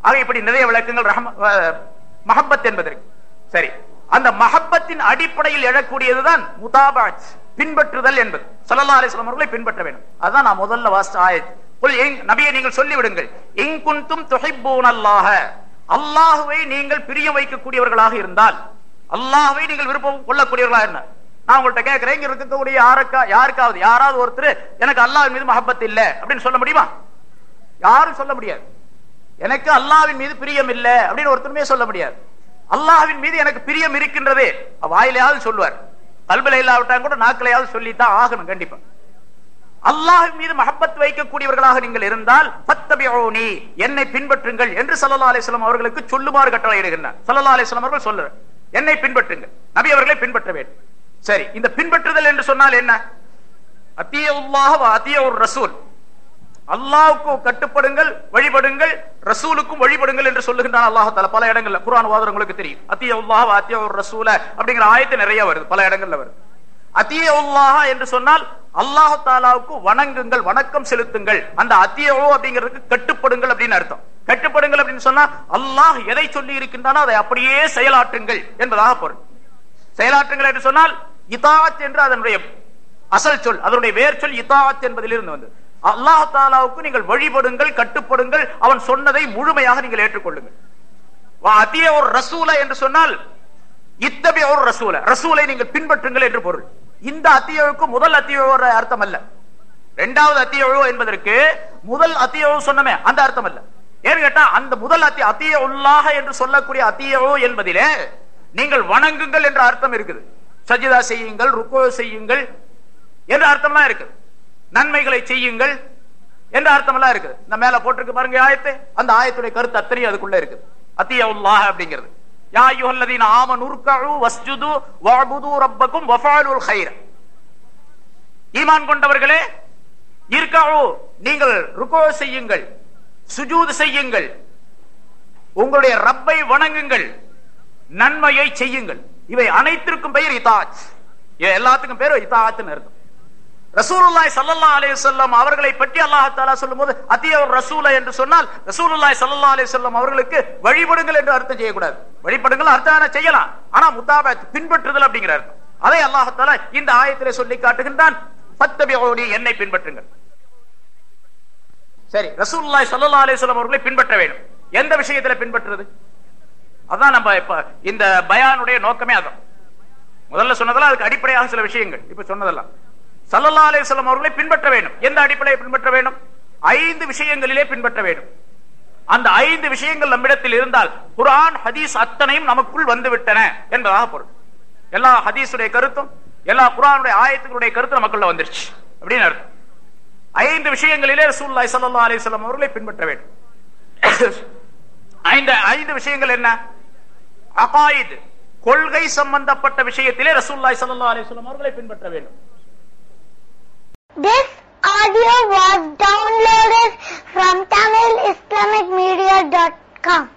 ஆக இப்படி நிறைய விளக்கங்கள் ரஹம என்பதற்கு. சரி. அந்த மஹப்பத்தின் அடிப்படையில் எழக்கூடியதுதான் முதாபாஜ் பின்பற்றுதல் என்பது. சல்லா அலைஹி அவர்களை பின்பற்ற வேண்டும். அதுதான் நான் முதல்ல வாசிச்ச ஆயிடுச்சு நபியை நீங்கள் சொல்லிவிடுங்கள். விடுங்கள் இன் குன்தும் நீங்கள் பிரியம் வைக்கக்கூடியவர்களாக இருந்தால் அல்லாஹ்வை நீங்கள் விருப்பம் கொள்ளக்கூடியவர்களாக என்ன? நான் உங்கள்கிட்ட கேட்கிறேன் இங்க இருக்கக்கூடிய யாருக்கா யாருக்காவது யாராவது ஒருத்தர் எனக்கு அல்லாஹ்வின் மீது மஹப்பத் இல்லை அப்படின்னு சொல்ல முடியுமா? யாரும் சொல்ல முடியாது. எனக்கு அல்லாஹ்வின் மீது பிரியம் இல்லை அப்படின்னு ஒருத்தருமே சொல்ல முடியாது. அல்லாஹ்வின் மீது எனக்கு பிரியம் இருக்கின்றதே வாயிலையாவது சொல்லுவார். கல்வில இல்லாவிட்டாங்க கூட நாக்கிலையாவது சொல்லித்தான் ஆகணும் கண்டிப்பா. அல்லாஹ் மீது மஹப்பத் வைக்கக்கூடியவர்களாக நீங்கள் இருந்தால் ஃபத்தபிஊனி என்னை பின்பற்றுங்கள் என்று ஸல்லல்லாஹு அலைஹி அவர்களுக்கு சொல்லுமாறு கட்டளையிடுகின்றார். ஸல்லல்லாஹு அலைஹி வஸல்லம் அவர்கள் சொல்லுறார். என்னை பின்பற்றுங்கள். நபி அவர்களை பின்பற்ற வேண்டும். சரி இந்த பின்பற்றுதல் என்று சொன்னால் என்ன? அத்தியுல்லாஹ் வ ரசூல். அல்லாஹ்வுக்கு கட்டுப்படுங்கள் வழிபடுங்கள் ரசூலுக்கும் வழிபடுங்கள் என்று சொல்லுகின்றான் அல்லாஹ் பல இடங்கள்ல குரான் வாதம் உங்களுக்கு தெரியும். அத்தியுல்லாஹ் வ ஒரு ரசூல அப்படிங்கிற ஆயத்து நிறைய வருது. பல இடங்கள்ல வருது. அத்தியுல்லாஹ் என்று சொன்னால் அல்லாஹ் தாலாவுக்கு வணங்குங்கள் வணக்கம் செலுத்துங்கள். அந்த அத்தியோ அப்படிங்கிறதுக்கு கட்டுப்படுங்கள் அப்படின்னு அர்த்தம். கட்டுப்படுங்கள் அப்படின்னு சொன்னா அல்லாஹ் எதை சொல்லி இருக்கின்றானோ அதை அப்படியே செயலாற்றுங்கள் என்பதாக பொருள். செயலாற்றுங்கள் என்று சொன்னால் இதாத் என்று அதனுடைய அசல் சொல் அதனுடைய வேர் சொல் இதாத் என்பதிலிருந்து வந்தது. அல்லாஹ் தாலாவுக்கு நீங்கள் வழிபடுங்கள் கட்டுப்படுங்கள் அவன் சொன்னதை முழுமையாக நீங்கள் ஏற்றுக்கொள்ளுங்கள். வா அதிய ஒரு ரசூல என்று சொன்னால் இத்தகைய ஒரு ரசூல ரசூலை நீங்கள் பின்பற்றுங்கள் என்று பொருள். இந்த அத்தியவுக்கு முதல் அத்தியோட அர்த்தம் அல்ல இரண்டாவது அத்தியோ என்பதற்கு முதல் அத்தியோ சொன்னமே அந்த அர்த்தம் அல்ல ஏன்னு கேட்டா அந்த முதல் அத்திய அத்திய உள்ளாக என்று சொல்லக்கூடிய அத்தியோ என்பதிலே நீங்கள் வணங்குங்கள் என்ற அர்த்தம் இருக்குது. சஜிதா செய்யுங்கள் ருக்கோ செய்யுங்கள் என்ற அர்த்தம்லாம் இருக்குது. நன்மைகளை செய்யுங்கள் என்ற அர்த்தம் எல்லாம் இருக்குது. இந்த மேல போட்டிருக்கு பாருங்க ஆயத்து. அந்த ஆயத்துடைய கருத்து அத்தனையும் அதுக்குள்ள இருக்குது. அத்திய உள்ளாக அப்படிங்கிறது. யா அய்யுஹல்லதீன ஆமனு ருக்கஉ வஸ்ஜுது வஅபுது ரப்பக்கும் வஃபாலுல் கைர ஈமான் கொண்டவர்களே இருக்கவு நீங்கள் ருக்கோ செய்யுங்கள் சுஜூத் செய்யுங்கள் உங்களுடைய ரப்பை வணங்குங்கள் நன்மையை செய்யுங்கள் இவை அனைத்திற்கும் பெயர் இதாத் இது எல்லாத்துக்கும் பேர் இதாத்னு இருக்கும் ரசூலுல்லாய் சல்லா அலே வஸல்லம் அவர்களை பற்றி அல்லாஹ் சொல்லும் போது அத்தியவர் ரசூல என்று சொன்னால் ரசூலுல்லாய் சல்லா அலே வஸல்லம் அவர்களுக்கு வழிபடுங்கள் என்று அர்த்தம் செய்யக்கூடாது. வழிபடுங்கள் அர்த்தம் செய்யலாம். ஆனா முத்தாப பின்பற்றுதல் அப்படிங்கிற அர்த்தம். அதை அல்லாஹ் இந்த ஆயத்திலே சொல்லி காட்டுகின்றான் ஃபத்தபிஊனி என்னை பின்பற்றுங்கள். சரி ரசூல்லாய் சல்லா அலே வஸல்லம் அவர்களை பின்பற்ற வேண்டும். எந்த விஷயத்துல பின்பற்றுறது? அதான் நம்ம இப்ப இந்த பயானுடைய நோக்கமே அதான் முதல்ல சொன்னதெல்லாம் அதுக்கு அடிப்படையாக சில விஷயங்கள். இப்ப சொன்னதெல்லாம். சல்லல்லா அலிஸ்லாம் அவர்களை பின்பற்ற வேண்டும். எந்த அடிப்படையை பின்பற்ற வேண்டும்? ஐந்து விஷயங்களிலே பின்பற்ற வேண்டும். அந்த ஐந்து விஷயங்கள் நம்மிடத்தில் இருந்தால் குரான் ஹதீஸ் அத்தனையும் நமக்குள் வந்துவிட்டன என்பதாக பொருள். எல்லா ஹதீஸுடைய கருத்தும் எல்லா குரானுடைய ஆயத்துக்களுடைய கருத்து நமக்குள்ள வந்துருச்சு. அப்படின்னு அர்த்தம். ஐந்து விஷயங்களிலே ரசூல்லாய் சல்லா அலைஹி வஸல்லம் அவர்களை பின்பற்ற வேண்டும். ஐந்து ஐந்து விஷயங்கள் என்ன? அகாயுது கொள்கை சம்பந்தப்பட்ட விஷயத்திலே ரசூல்லாய் சல்லா அலைஹி வஸல்லம் அவர்களை பின்பற்ற வேண்டும். This audio was downloaded from TamilIslamicMedia.com.